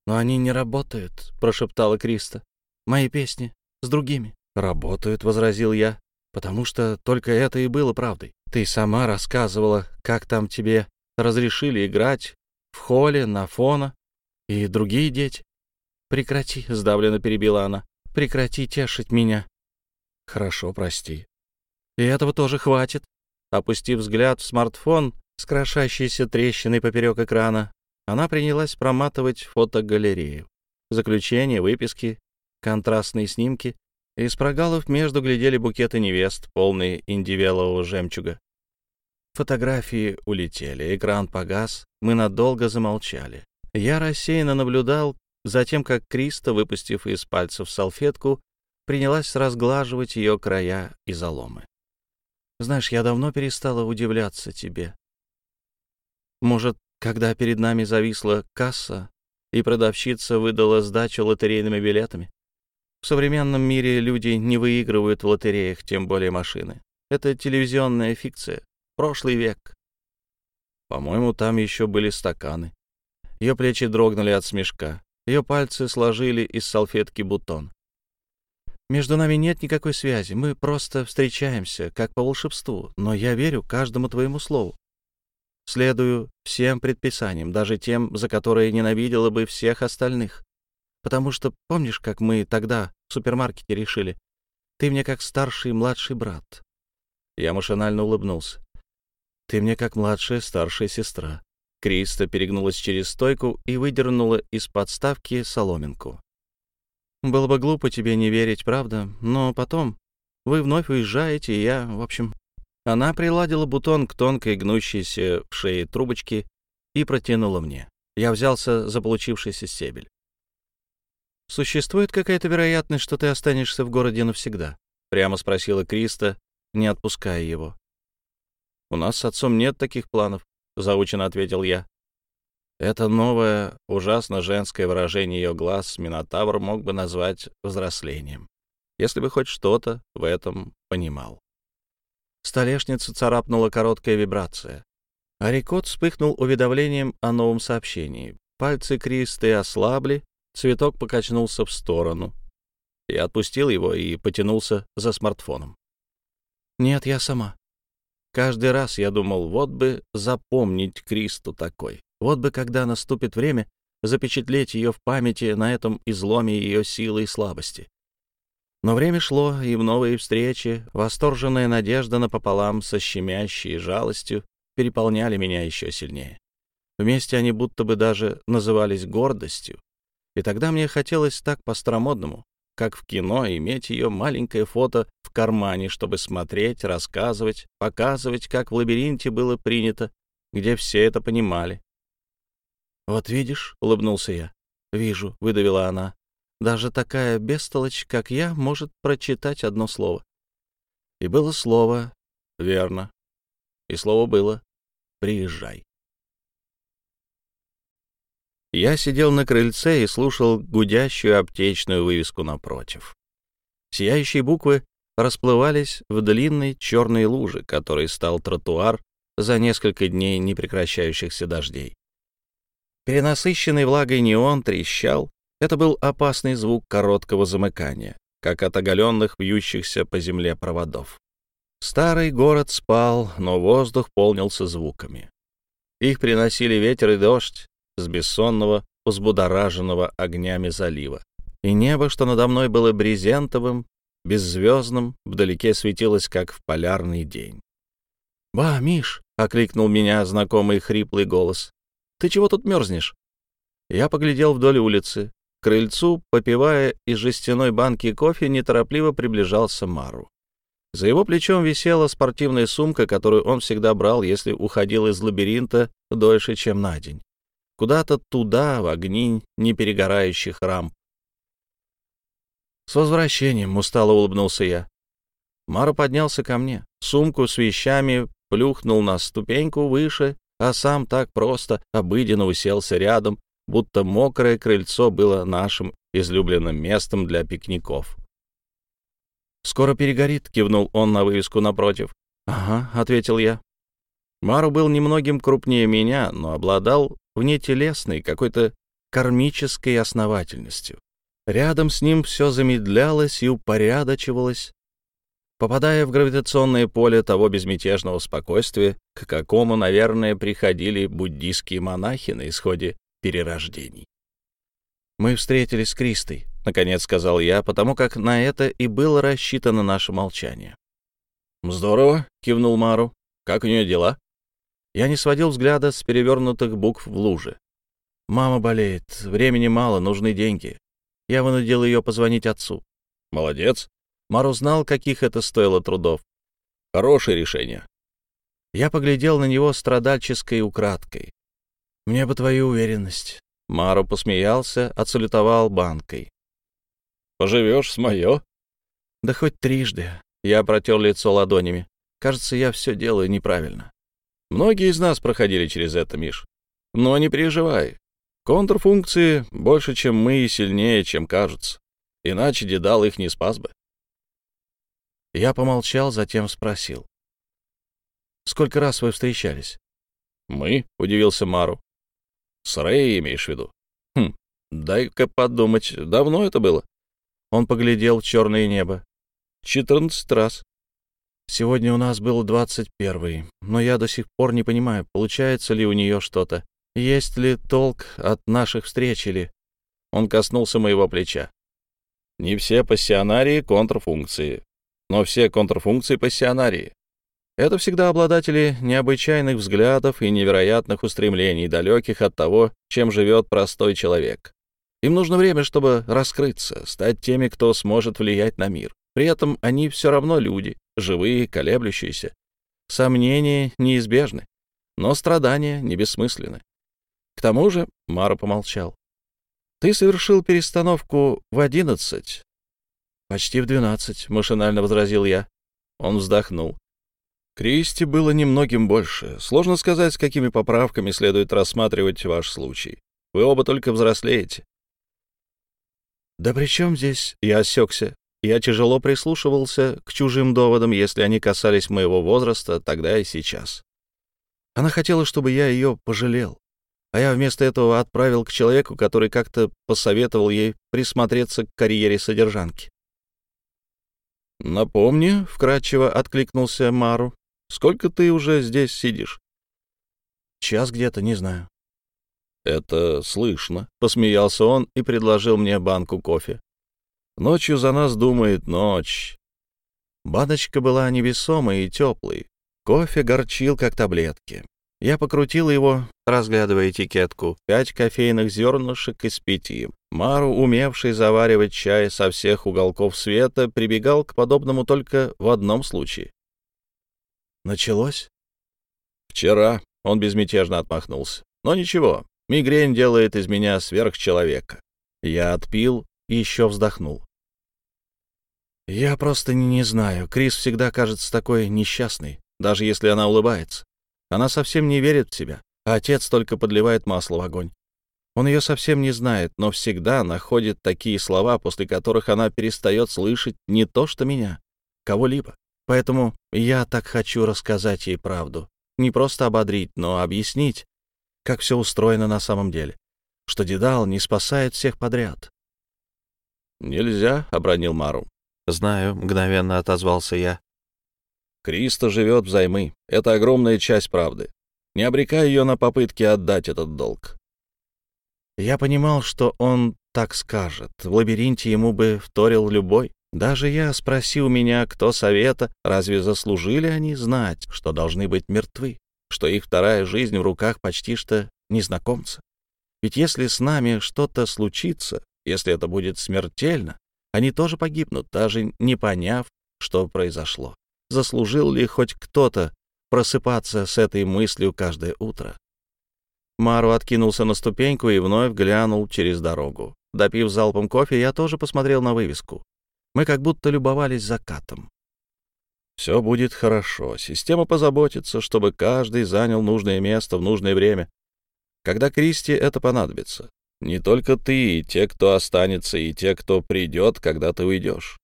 «Но они не работают», — прошептала Криста. «Мои песни с другими». «Работают», — возразил я, — «потому что только это и было правдой. Ты сама рассказывала, как там тебе разрешили играть в холле, на фона и другие дети. Прекрати, — сдавленно перебила она, — прекрати тешить меня. Хорошо, прости. И этого тоже хватит. Опустив взгляд в смартфон с крошащейся трещиной поперек экрана, она принялась проматывать фотогалерею. Заключения, выписки, контрастные снимки. Из прогалов между глядели букеты невест, полные индивелового жемчуга. Фотографии улетели, экран погас, мы надолго замолчали. Я рассеянно наблюдал за тем, как Криста, выпустив из пальцев салфетку, принялась разглаживать ее края и заломы. Знаешь, я давно перестала удивляться тебе. Может, когда перед нами зависла касса, и продавщица выдала сдачу лотерейными билетами? В современном мире люди не выигрывают в лотереях, тем более машины. Это телевизионная фикция, Прошлый век. По-моему, там еще были стаканы. Ее плечи дрогнули от смешка. Ее пальцы сложили из салфетки бутон. Между нами нет никакой связи. Мы просто встречаемся, как по волшебству. Но я верю каждому твоему слову. Следую всем предписаниям, даже тем, за которые ненавидела бы всех остальных. Потому что помнишь, как мы тогда в супермаркете решили? Ты мне как старший младший брат. Я машинально улыбнулся. Ты мне как младшая старшая сестра». Криста перегнулась через стойку и выдернула из подставки соломинку. «Было бы глупо тебе не верить, правда? Но потом вы вновь уезжаете, и я, в общем...» Она приладила бутон к тонкой гнущейся в шее трубочке и протянула мне. Я взялся за получившийся стебель. «Существует какая-то вероятность, что ты останешься в городе навсегда?» — прямо спросила Криста, не отпуская его. «У нас с отцом нет таких планов», — заучено ответил я. Это новое, ужасно женское выражение ее глаз Минотавр мог бы назвать взрослением, если бы хоть что-то в этом понимал. Столешницу царапнула короткая вибрация. Арикот вспыхнул уведомлением о новом сообщении. Пальцы Кристы ослабли, цветок покачнулся в сторону. Я отпустил его и потянулся за смартфоном. «Нет, я сама», Каждый раз я думал, вот бы запомнить Кристу такой. Вот бы, когда наступит время, запечатлеть ее в памяти на этом изломе ее силы и слабости. Но время шло, и в новые встречи, восторженная надежда напополам со щемящей жалостью переполняли меня еще сильнее. Вместе они будто бы даже назывались гордостью. И тогда мне хотелось так по-старомодному, как в кино, иметь ее маленькое фото в кармане, чтобы смотреть, рассказывать, показывать, как в лабиринте было принято, где все это понимали. «Вот видишь», — улыбнулся я. «Вижу», — выдавила она. «Даже такая бестолочь, как я, может прочитать одно слово». И было слово «верно». И слово было «приезжай». Я сидел на крыльце и слушал гудящую аптечную вывеску напротив. Сияющие буквы расплывались в длинной черной луже, которой стал тротуар за несколько дней непрекращающихся дождей. Перенасыщенный влагой неон трещал. Это был опасный звук короткого замыкания, как от оголенных вьющихся по земле проводов. Старый город спал, но воздух полнился звуками. Их приносили ветер и дождь, с бессонного, взбудораженного огнями залива. И небо, что надо мной было брезентовым, беззвездным, вдалеке светилось, как в полярный день. «Ба, Миш!» — окликнул меня знакомый хриплый голос. «Ты чего тут мерзнешь?» Я поглядел вдоль улицы. К крыльцу, попивая из жестяной банки кофе, неторопливо приближался Мару. За его плечом висела спортивная сумка, которую он всегда брал, если уходил из лабиринта дольше, чем на день куда-то туда, в огни неперегорающих рамп. «С возвращением!» — устало улыбнулся я. Мара поднялся ко мне, сумку с вещами плюхнул на ступеньку выше, а сам так просто, обыденно уселся рядом, будто мокрое крыльцо было нашим излюбленным местом для пикников. «Скоро перегорит», — кивнул он на вывеску напротив. «Ага», — ответил я. Мару был немногим крупнее меня, но обладал внетелесной, какой-то кармической основательностью. Рядом с ним все замедлялось и упорядочивалось, попадая в гравитационное поле того безмятежного спокойствия, к какому, наверное, приходили буддийские монахи на исходе перерождений. «Мы встретились с Кристой», — наконец сказал я, потому как на это и было рассчитано наше молчание. «Здорово», — кивнул Мару. «Как у нее дела?» Я не сводил взгляда с перевернутых букв в луже. «Мама болеет, времени мало, нужны деньги». Я вынудил ее позвонить отцу. «Молодец». Мар узнал, каких это стоило трудов. «Хорошее решение». Я поглядел на него страдальческой украдкой. «Мне бы твою уверенность». Мару посмеялся, отсалютовал банкой. «Поживешь с мое?» «Да хоть трижды». Я протер лицо ладонями. «Кажется, я все делаю неправильно». Многие из нас проходили через это, Миш. Но не переживай. Контрфункции больше, чем мы, и сильнее, чем кажутся. Иначе Дедал их не спас бы. Я помолчал, затем спросил. «Сколько раз вы встречались?» «Мы?» — удивился Мару. «С Рэй имеешь в виду?» «Хм, дай-ка подумать, давно это было?» Он поглядел в черное небо. «Четырнадцать раз». Сегодня у нас был двадцать первый, но я до сих пор не понимаю, получается ли у нее что-то. Есть ли толк от наших встреч или... Он коснулся моего плеча. Не все пассионарии — контрфункции, но все контрфункции — пассионарии. Это всегда обладатели необычайных взглядов и невероятных устремлений, далеких от того, чем живет простой человек. Им нужно время, чтобы раскрыться, стать теми, кто сможет влиять на мир. При этом они все равно люди, живые, колеблющиеся. Сомнения неизбежны, но страдания не бессмысленны. К тому же Мара помолчал. «Ты совершил перестановку в одиннадцать». «Почти в двенадцать», — машинально возразил я. Он вздохнул. Кристи было немногим больше. Сложно сказать, с какими поправками следует рассматривать ваш случай. Вы оба только взрослеете. «Да при чем здесь?» — я осекся. Я тяжело прислушивался к чужим доводам, если они касались моего возраста тогда и сейчас. Она хотела, чтобы я ее пожалел, а я вместо этого отправил к человеку, который как-то посоветовал ей присмотреться к карьере содержанки. «Напомни», — вкратчиво откликнулся Мару, — «сколько ты уже здесь сидишь?» «Час где-то, не знаю». «Это слышно», — посмеялся он и предложил мне банку кофе. «Ночью за нас думает ночь». Баночка была невесомой и теплой. Кофе горчил, как таблетки. Я покрутил его, разглядывая этикетку. Пять кофейных зернышек из пяти. Мару, умевший заваривать чай со всех уголков света, прибегал к подобному только в одном случае. Началось? Вчера он безмятежно отмахнулся. Но ничего, мигрень делает из меня сверхчеловека. Я отпил и еще вздохнул. Я просто не знаю. Крис всегда кажется такой несчастной, даже если она улыбается. Она совсем не верит в себя, а отец только подливает масло в огонь. Он ее совсем не знает, но всегда находит такие слова, после которых она перестает слышать не то что меня, кого-либо. Поэтому я так хочу рассказать ей правду. Не просто ободрить, но объяснить, как все устроено на самом деле. Что Дедал не спасает всех подряд. «Нельзя», — обронил Мару. «Знаю», — мгновенно отозвался я. Криста живет взаймы. Это огромная часть правды. Не обрекай ее на попытки отдать этот долг. Я понимал, что он так скажет. В лабиринте ему бы вторил любой. Даже я спросил меня, кто совета, разве заслужили они знать, что должны быть мертвы, что их вторая жизнь в руках почти что незнакомца. Ведь если с нами что-то случится, если это будет смертельно, они тоже погибнут, даже не поняв, что произошло заслужил ли хоть кто-то просыпаться с этой мыслью каждое утро. Мару откинулся на ступеньку и вновь глянул через дорогу. Допив залпом кофе, я тоже посмотрел на вывеску. Мы как будто любовались закатом. «Все будет хорошо. Система позаботится, чтобы каждый занял нужное место в нужное время. Когда Кристи это понадобится. Не только ты, и те, кто останется, и те, кто придет, когда ты уйдешь.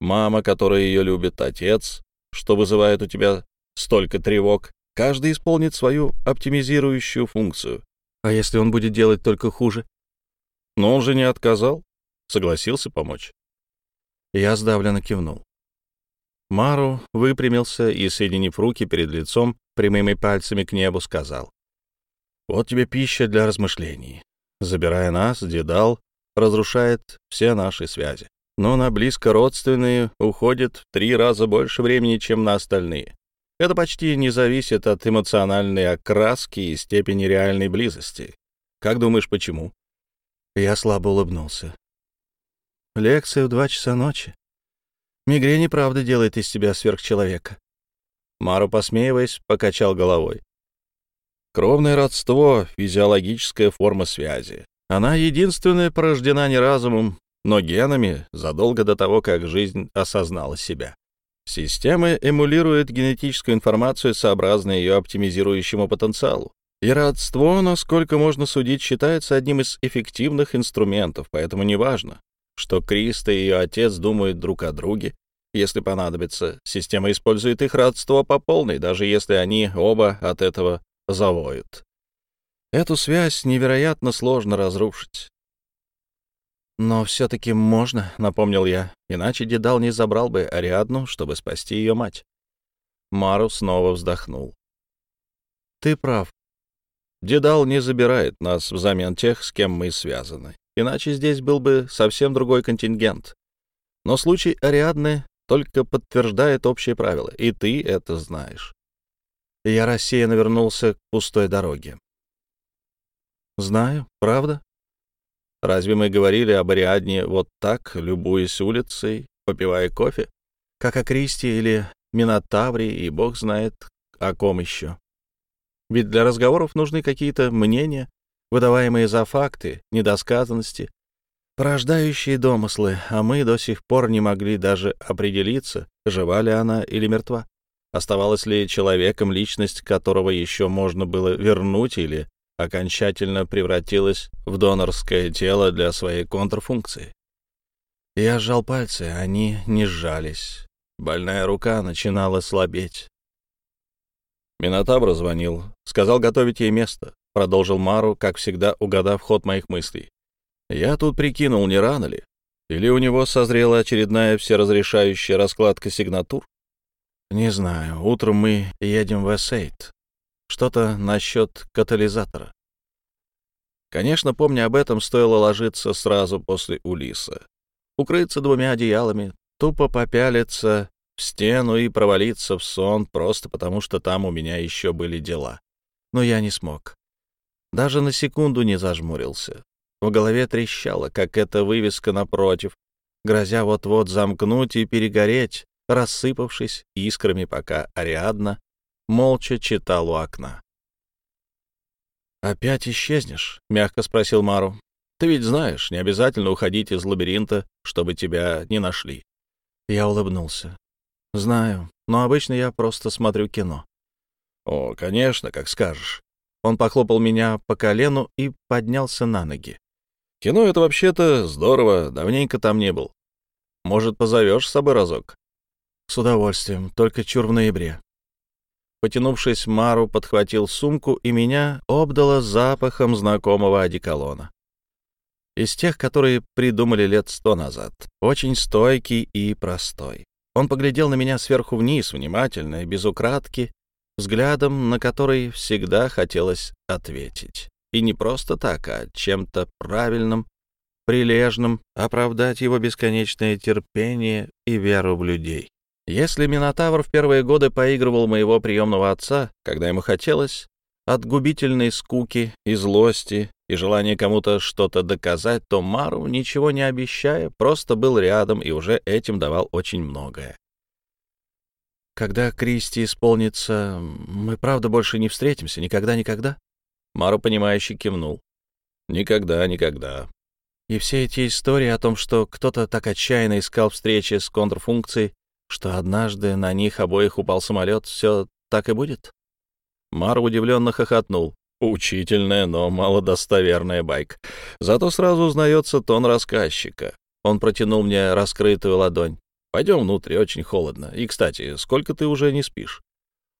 Мама, которая ее любит, отец, что вызывает у тебя столько тревог. Каждый исполнит свою оптимизирующую функцию. А если он будет делать только хуже? Но он же не отказал. Согласился помочь. Я сдавленно кивнул. Мару выпрямился и, соединив руки перед лицом, прямыми пальцами к небу, сказал. «Вот тебе пища для размышлений. Забирая нас, Дедал разрушает все наши связи но на близко родственные уходит в три раза больше времени, чем на остальные. Это почти не зависит от эмоциональной окраски и степени реальной близости. Как думаешь, почему? Я слабо улыбнулся. Лекция в два часа ночи. Мигрень и правда делает из тебя сверхчеловека. Мару, посмеиваясь, покачал головой. Кровное родство — физиологическая форма связи. Она единственная порождена не разумом, но генами задолго до того, как жизнь осознала себя. Система эмулирует генетическую информацию сообразно ее оптимизирующему потенциалу. И родство, насколько можно судить, считается одним из эффективных инструментов, поэтому неважно, что Криста и ее отец думают друг о друге. Если понадобится, система использует их родство по полной, даже если они оба от этого завоют. Эту связь невероятно сложно разрушить. «Но все-таки можно», — напомнил я, иначе Дедал не забрал бы Ариадну, чтобы спасти ее мать. Мару снова вздохнул. «Ты прав. Дедал не забирает нас взамен тех, с кем мы связаны. Иначе здесь был бы совсем другой контингент. Но случай Ариадны только подтверждает общие правила, и ты это знаешь». Я рассеянно вернулся к пустой дороге. «Знаю, правда?» Разве мы говорили об Ариадне вот так, любуясь улицей, попивая кофе? Как о Кристи или Минотавре, и бог знает, о ком еще. Ведь для разговоров нужны какие-то мнения, выдаваемые за факты, недосказанности, порождающие домыслы, а мы до сих пор не могли даже определиться, жива ли она или мертва. Оставалась ли человеком личность, которого еще можно было вернуть или окончательно превратилась в донорское тело для своей контрфункции. Я сжал пальцы, они не сжались. Больная рука начинала слабеть. Минотавр звонил, сказал готовить ей место. Продолжил Мару, как всегда, угадав ход моих мыслей. Я тут прикинул, не рано ли? Или у него созрела очередная всеразрешающая раскладка сигнатур? Не знаю. Утром мы едем в Эссейт. Что-то насчет катализатора. Конечно, помня об этом, стоило ложиться сразу после Улиса. Укрыться двумя одеялами, тупо попялиться в стену и провалиться в сон просто потому, что там у меня еще были дела. Но я не смог. Даже на секунду не зажмурился. В голове трещало, как эта вывеска напротив, грозя вот-вот замкнуть и перегореть, рассыпавшись искрами, пока Ариадна молча читал у окна. «Опять исчезнешь?» — мягко спросил Мару. «Ты ведь знаешь, не обязательно уходить из лабиринта, чтобы тебя не нашли». Я улыбнулся. «Знаю, но обычно я просто смотрю кино». «О, конечно, как скажешь». Он похлопал меня по колену и поднялся на ноги. «Кино — это вообще-то здорово, давненько там не был. Может, позовешь с собой разок?» «С удовольствием, только чур в ноябре». Потянувшись, Мару подхватил сумку, и меня обдало запахом знакомого одеколона. Из тех, которые придумали лет сто назад. Очень стойкий и простой. Он поглядел на меня сверху вниз, внимательно и без украдки, взглядом, на который всегда хотелось ответить. И не просто так, а чем-то правильным, прилежным, оправдать его бесконечное терпение и веру в людей. Если Минотавр в первые годы поигрывал моего приемного отца, когда ему хотелось, от губительной скуки и злости и желания кому-то что-то доказать, то Мару, ничего не обещая, просто был рядом и уже этим давал очень многое. «Когда Кристи исполнится, мы правда больше не встретимся? Никогда-никогда?» Мару, понимающе кивнул. «Никогда, никогда». И все эти истории о том, что кто-то так отчаянно искал встречи с контрфункцией, что однажды на них обоих упал самолет, все так и будет? Мар удивленно хохотнул. Учительная, но малодостоверная байк. Зато сразу узнается тон рассказчика. Он протянул мне раскрытую ладонь. «Пойдем внутрь, очень холодно. И, кстати, сколько ты уже не спишь?»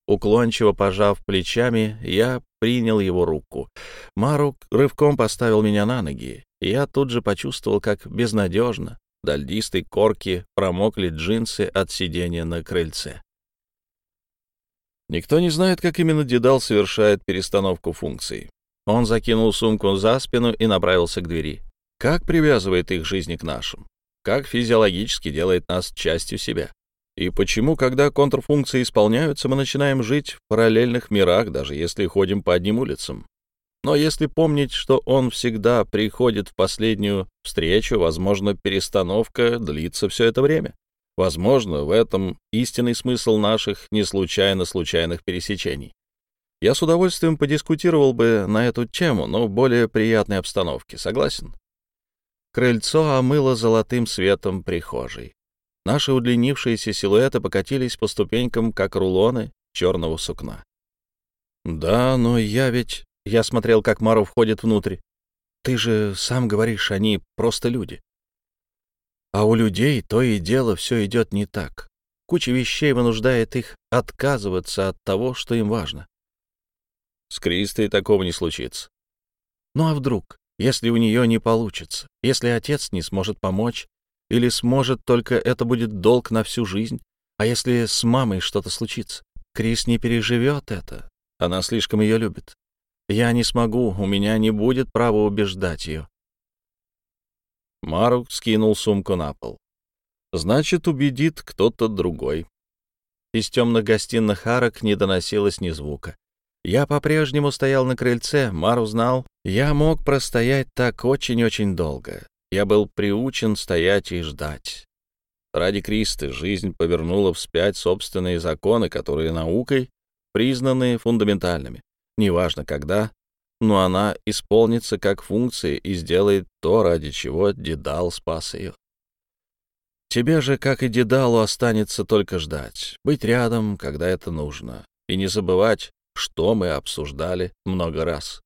Уклончиво пожав плечами, я принял его руку. Марук рывком поставил меня на ноги, я тут же почувствовал, как безнадежно, до корки промокли джинсы от сидения на крыльце. Никто не знает, как именно Дедал совершает перестановку функций. Он закинул сумку за спину и направился к двери. Как привязывает их жизни к нашим? Как физиологически делает нас частью себя? И почему, когда контрфункции исполняются, мы начинаем жить в параллельных мирах, даже если ходим по одним улицам? Но если помнить, что он всегда приходит в последнюю встречу, возможно, перестановка длится все это время. Возможно, в этом истинный смысл наших не случайно случайных пересечений. Я с удовольствием подискутировал бы на эту тему, но в более приятной обстановке, согласен? Крыльцо омыло золотым светом прихожей. Наши удлинившиеся силуэты покатились по ступенькам, как рулоны черного сукна. «Да, но я ведь я смотрел, как Мару входит внутрь. Ты же сам говоришь, они просто люди. А у людей то и дело все идет не так. Куча вещей вынуждает их отказываться от того, что им важно. С Кристой такого не случится. Ну а вдруг, если у нее не получится, если отец не сможет помочь, или сможет, только это будет долг на всю жизнь, а если с мамой что-то случится? Крис не переживет это. Она слишком ее любит. Я не смогу, у меня не будет права убеждать ее. Марук скинул сумку на пол. Значит, убедит кто-то другой. Из темных гостиных арок не доносилось ни звука. Я по-прежнему стоял на крыльце, Мар узнал. Я мог простоять так очень-очень долго. Я был приучен стоять и ждать. Ради Кристы жизнь повернула вспять собственные законы, которые наукой признаны фундаментальными неважно когда, но она исполнится как функция и сделает то, ради чего Дедал спас ее. Тебе же, как и Дедалу, останется только ждать, быть рядом, когда это нужно, и не забывать, что мы обсуждали много раз.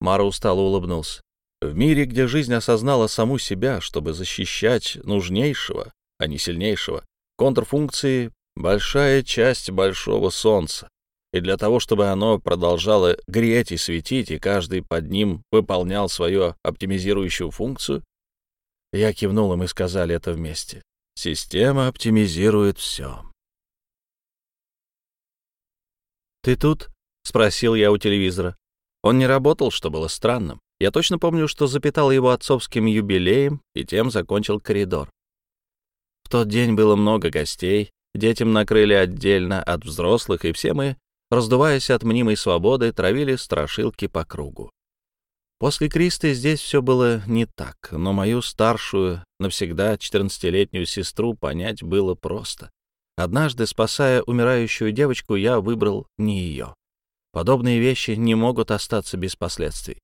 Мара устало улыбнулся. В мире, где жизнь осознала саму себя, чтобы защищать нужнейшего, а не сильнейшего, контрфункции — большая часть большого солнца, и для того, чтобы оно продолжало греть и светить, и каждый под ним выполнял свою оптимизирующую функцию, я кивнул, и мы сказали это вместе. Система оптимизирует все. «Ты тут?» — спросил я у телевизора. Он не работал, что было странным. Я точно помню, что запитал его отцовским юбилеем и тем закончил коридор. В тот день было много гостей, детям накрыли отдельно от взрослых, и все мы, раздуваясь от мнимой свободы, травили страшилки по кругу. После Кристы здесь все было не так, но мою старшую, навсегда 14-летнюю сестру понять было просто. Однажды, спасая умирающую девочку, я выбрал не ее. Подобные вещи не могут остаться без последствий.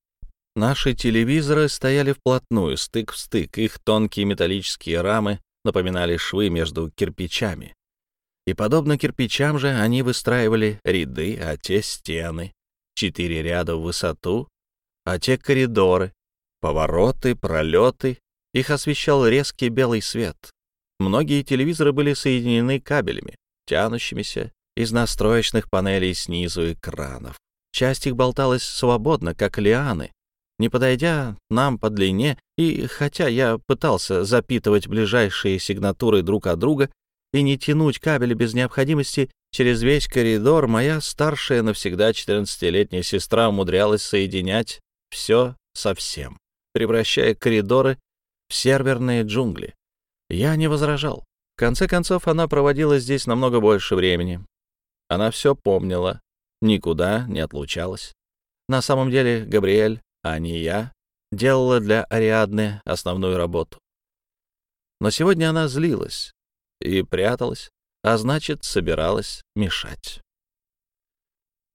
Наши телевизоры стояли вплотную, стык в стык, их тонкие металлические рамы напоминали швы между кирпичами. И, подобно кирпичам же, они выстраивали ряды, а те — стены. Четыре ряда в высоту, а те — коридоры, повороты, пролеты. Их освещал резкий белый свет. Многие телевизоры были соединены кабелями, тянущимися из настроечных панелей снизу экранов. Часть их болталась свободно, как лианы, не подойдя нам по длине, и хотя я пытался запитывать ближайшие сигнатуры друг от друга и не тянуть кабели без необходимости, через весь коридор моя старшая навсегда 14-летняя сестра умудрялась соединять все со всем, превращая коридоры в серверные джунгли. Я не возражал. В конце концов, она проводила здесь намного больше времени. Она все помнила, никуда не отлучалась. На самом деле, Габриэль, а не я, делала для Ариадны основную работу. Но сегодня она злилась и пряталась, а значит, собиралась мешать.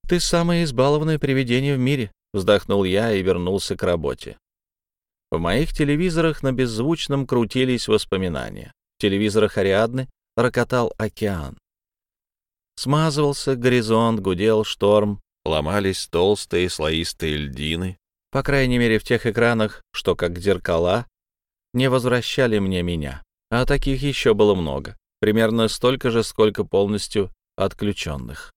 «Ты самое избалованное привидение в мире», — вздохнул я и вернулся к работе. В моих телевизорах на беззвучном крутились воспоминания. В телевизорах Ариадны рокотал океан. Смазывался горизонт, гудел шторм, ломались толстые слоистые льдины. По крайней мере, в тех экранах, что как зеркала, не возвращали мне меня. А таких еще было много. Примерно столько же, сколько полностью отключенных.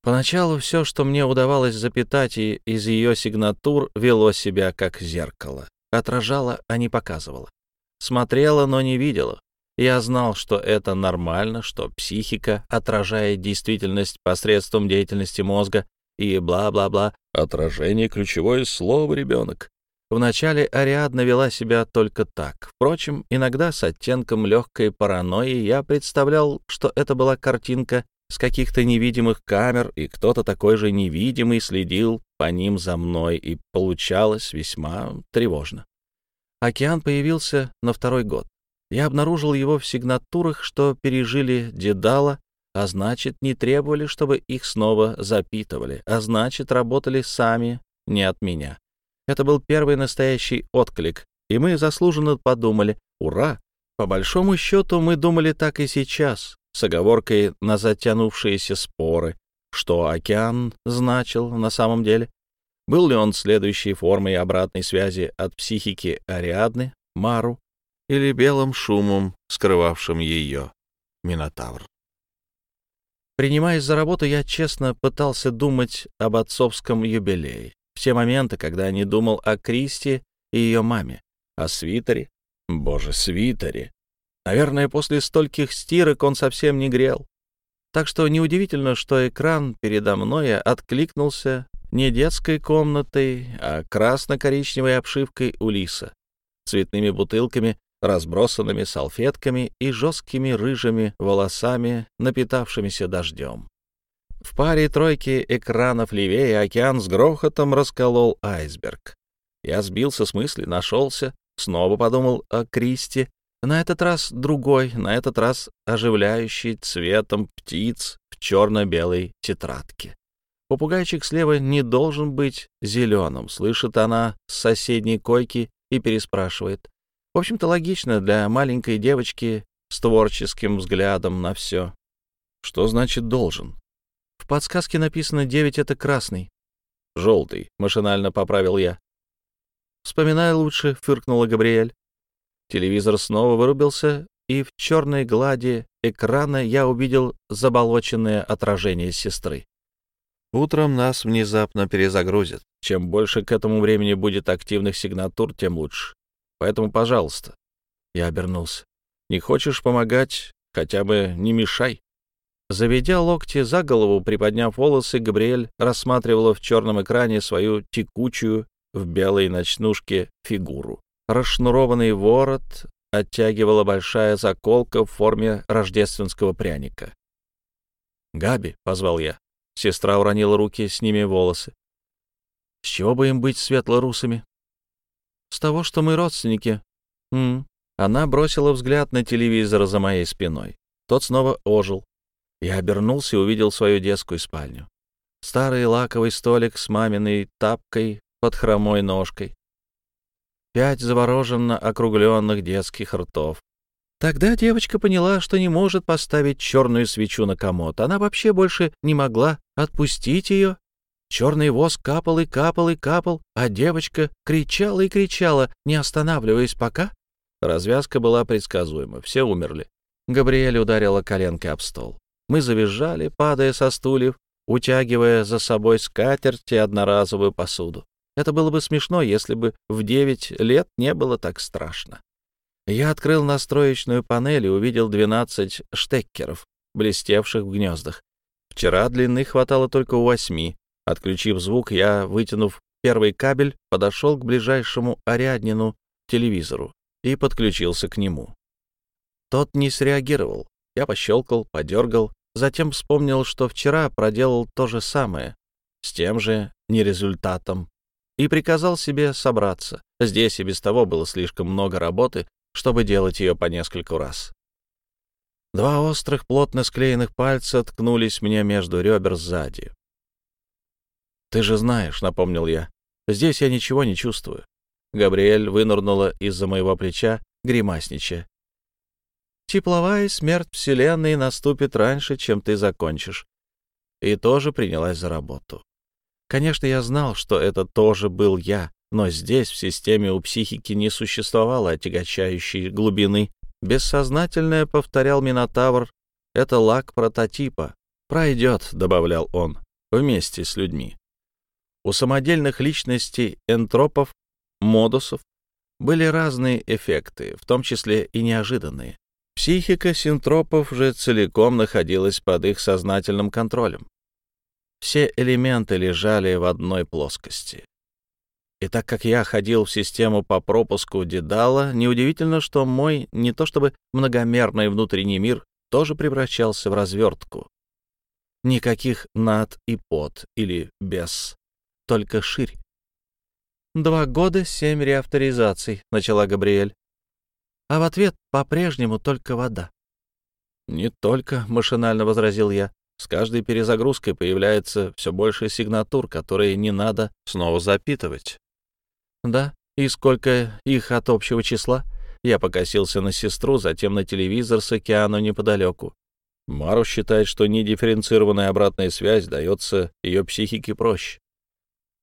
Поначалу все, что мне удавалось запитать и из ее сигнатур, вело себя как зеркало. Отражало, а не показывало. Смотрела, но не видела. Я знал, что это нормально, что психика отражает действительность посредством деятельности мозга и бла-бла-бла. Отражение — ключевое слово, ребенок. Вначале Ариадна вела себя только так. Впрочем, иногда с оттенком легкой паранойи я представлял, что это была картинка с каких-то невидимых камер, и кто-то такой же невидимый следил по ним за мной, и получалось весьма тревожно. Океан появился на второй год. Я обнаружил его в сигнатурах, что пережили Дедала, а значит, не требовали, чтобы их снова запитывали, а значит, работали сами, не от меня. Это был первый настоящий отклик, и мы заслуженно подумали «Ура!». По большому счету, мы думали так и сейчас, с оговоркой на затянувшиеся споры, что океан значил на самом деле. Был ли он следующей формой обратной связи от психики Ариадны, Мару, или белым шумом, скрывавшим ее, Минотавр? Принимаясь за работу, я честно пытался думать об отцовском юбилее. Все моменты, когда не думал о Кристи и ее маме, о свитере. Боже, свитере! Наверное, после стольких стирок он совсем не грел. Так что неудивительно, что экран передо мной откликнулся не детской комнатой, а красно-коричневой обшивкой Улиса, цветными бутылками, разбросанными салфетками и жесткими рыжими волосами, напитавшимися дождем. В паре тройки экранов левее океан с грохотом расколол айсберг. Я сбился с мысли, нашелся, снова подумал о Кристи, на этот раз другой, на этот раз оживляющий цветом птиц в черно-белой тетрадке. Попугайчик слева не должен быть зеленым, слышит она с соседней койки и переспрашивает. В общем-то, логично для маленькой девочки с творческим взглядом на все. Что значит «должен»? В подсказке написано «девять» — это красный. «Желтый», — машинально поправил я. «Вспоминай лучше», — фыркнула Габриэль. Телевизор снова вырубился, и в черной глади экрана я увидел заболоченное отражение сестры. Утром нас внезапно перезагрузят. Чем больше к этому времени будет активных сигнатур, тем лучше. Поэтому, пожалуйста. Я обернулся. Не хочешь помогать, хотя бы не мешай. Заведя локти за голову, приподняв волосы, Габриэль рассматривала в черном экране свою текучую в белой ночнушке фигуру. Расшнурованный ворот оттягивала большая заколка в форме рождественского пряника. «Габи», — позвал я. Сестра уронила руки, с ними волосы. «С чего бы им быть светло-русыми?» «С того, что мы родственники». «М -м. Она бросила взгляд на телевизор за моей спиной. Тот снова ожил. Я обернулся и увидел свою детскую спальню. Старый лаковый столик с маминой тапкой под хромой ножкой. Пять завороженно округленных детских ртов. Тогда девочка поняла, что не может поставить черную свечу на комод. Она вообще больше не могла отпустить ее. Черный воск капал и капал и капал, а девочка кричала и кричала, не останавливаясь пока. Развязка была предсказуема, все умерли. Габриэль ударила коленкой об стол. Мы завизжали, падая со стульев, утягивая за собой скатерть и одноразовую посуду. Это было бы смешно, если бы в девять лет не было так страшно. Я открыл настроечную панель и увидел 12 штекеров, блестевших в гнездах. Вчера длины хватало только у восьми. Отключив звук, я, вытянув первый кабель, подошел к ближайшему Ариаднину телевизору и подключился к нему. Тот не среагировал. Я пощелкал, подергал, затем вспомнил, что вчера проделал то же самое, с тем же нерезультатом и приказал себе собраться. Здесь и без того было слишком много работы, чтобы делать ее по нескольку раз. Два острых, плотно склеенных пальца ткнулись мне между ребер сзади. «Ты же знаешь», — напомнил я, — «здесь я ничего не чувствую». Габриэль вынырнула из-за моего плеча, гримасничая. «Тепловая смерть Вселенной наступит раньше, чем ты закончишь». И тоже принялась за работу. Конечно, я знал, что это тоже был я, но здесь, в системе у психики, не существовало отягощающей глубины. Бессознательное, повторял Минотавр, это лак прототипа. «Пройдет», — добавлял он, — «вместе с людьми». У самодельных личностей энтропов, модусов, были разные эффекты, в том числе и неожиданные. Психика синтропов же целиком находилась под их сознательным контролем. Все элементы лежали в одной плоскости. И так как я ходил в систему по пропуску Дедала, неудивительно, что мой не то чтобы многомерный внутренний мир тоже превращался в развертку. Никаких над и под или без, только ширь. «Два года, семь реавторизаций», — начала Габриэль. А в ответ по-прежнему только вода. «Не только», — машинально возразил я. С каждой перезагрузкой появляется все больше сигнатур, которые не надо снова запитывать. Да, и сколько их от общего числа? Я покосился на сестру, затем на телевизор с океаном неподалеку. Мару считает, что недифференцированная обратная связь дается ее психике проще.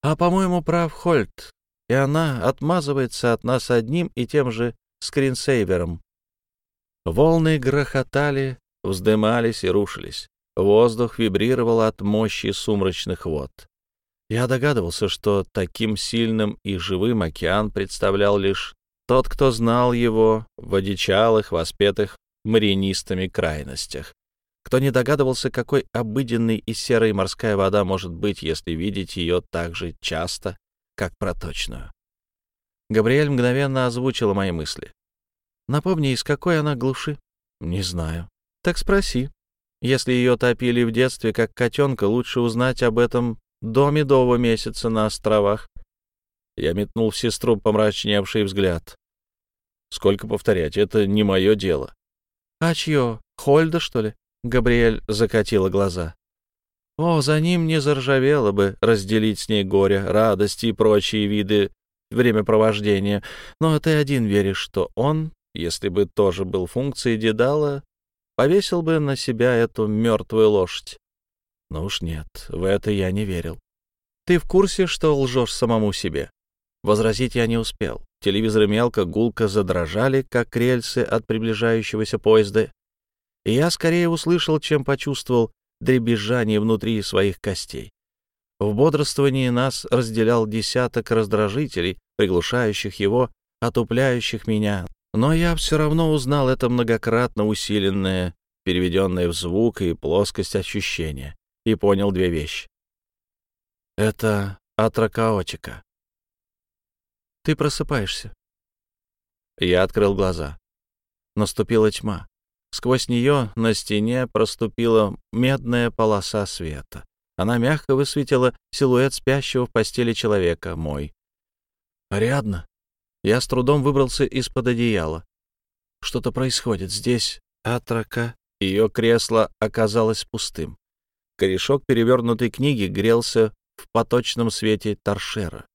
А, по-моему, прав Хольт, и она отмазывается от нас одним и тем же скринсейвером. Волны грохотали, вздымались и рушились. Воздух вибрировал от мощи сумрачных вод. Я догадывался, что таким сильным и живым океан представлял лишь тот, кто знал его в одичалых, воспетых маринистами крайностях. Кто не догадывался, какой обыденной и серой морская вода может быть, если видеть ее так же часто, как проточную. Габриэль мгновенно озвучила мои мысли. «Напомни, из какой она глуши?» «Не знаю». «Так спроси». Если ее топили в детстве как котенка, лучше узнать об этом до медового месяца на островах. Я метнул в сестру помрачневший взгляд. Сколько повторять, это не мое дело. А чье? Хольда, что ли? Габриэль закатила глаза. О, за ним не заржавело бы разделить с ней горе, радости и прочие виды времяпровождения. Но ты один веришь, что он, если бы тоже был функцией Дедала, повесил бы на себя эту мертвую лошадь. Но уж нет, в это я не верил. Ты в курсе, что лжешь самому себе? Возразить я не успел. Телевизоры мелко, гулко задрожали, как рельсы от приближающегося поезда. И я скорее услышал, чем почувствовал дребезжание внутри своих костей. В бодрствовании нас разделял десяток раздражителей, приглушающих его, отупляющих меня, но я все равно узнал это многократно усиленное, переведенное в звук и плоскость ощущения, и понял две вещи. Это атракаотика. Ты просыпаешься. Я открыл глаза. Наступила тьма. Сквозь нее на стене проступила медная полоса света. Она мягко высветила силуэт спящего в постели человека, мой. «Ариадна!» Я с трудом выбрался из-под одеяла. Что-то происходит здесь. Атрака. Ее кресло оказалось пустым. Корешок перевернутой книги грелся в поточном свете торшера.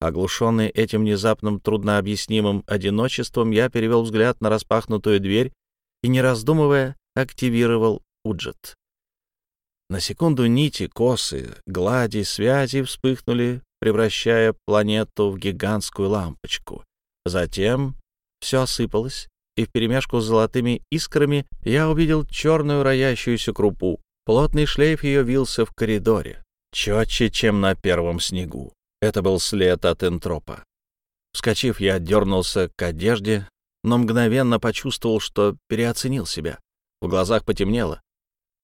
Оглушенный этим внезапным труднообъяснимым одиночеством, я перевел взгляд на распахнутую дверь и, не раздумывая, активировал уджет. На секунду нити, косы, глади, связи вспыхнули, превращая планету в гигантскую лампочку. Затем все осыпалось, и вперемешку с золотыми искрами я увидел черную роящуюся крупу. Плотный шлейф ее вился в коридоре, четче, чем на первом снегу. Это был след от энтропа. Вскочив, я дернулся к одежде, но мгновенно почувствовал, что переоценил себя. В глазах потемнело.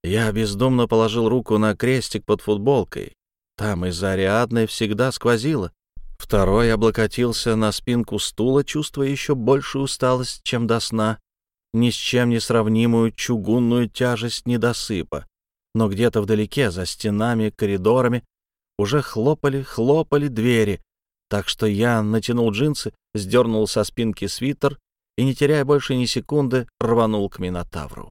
Я бездумно положил руку на крестик под футболкой. Там из-за Ариадны всегда сквозило. Второй облокотился на спинку стула, чувствуя еще большую усталость, чем до сна, ни с чем не сравнимую чугунную тяжесть недосыпа. Но где-то вдалеке, за стенами, коридорами, уже хлопали, хлопали двери, так что я натянул джинсы, сдернул со спинки свитер и, не теряя больше ни секунды, рванул к Минотавру.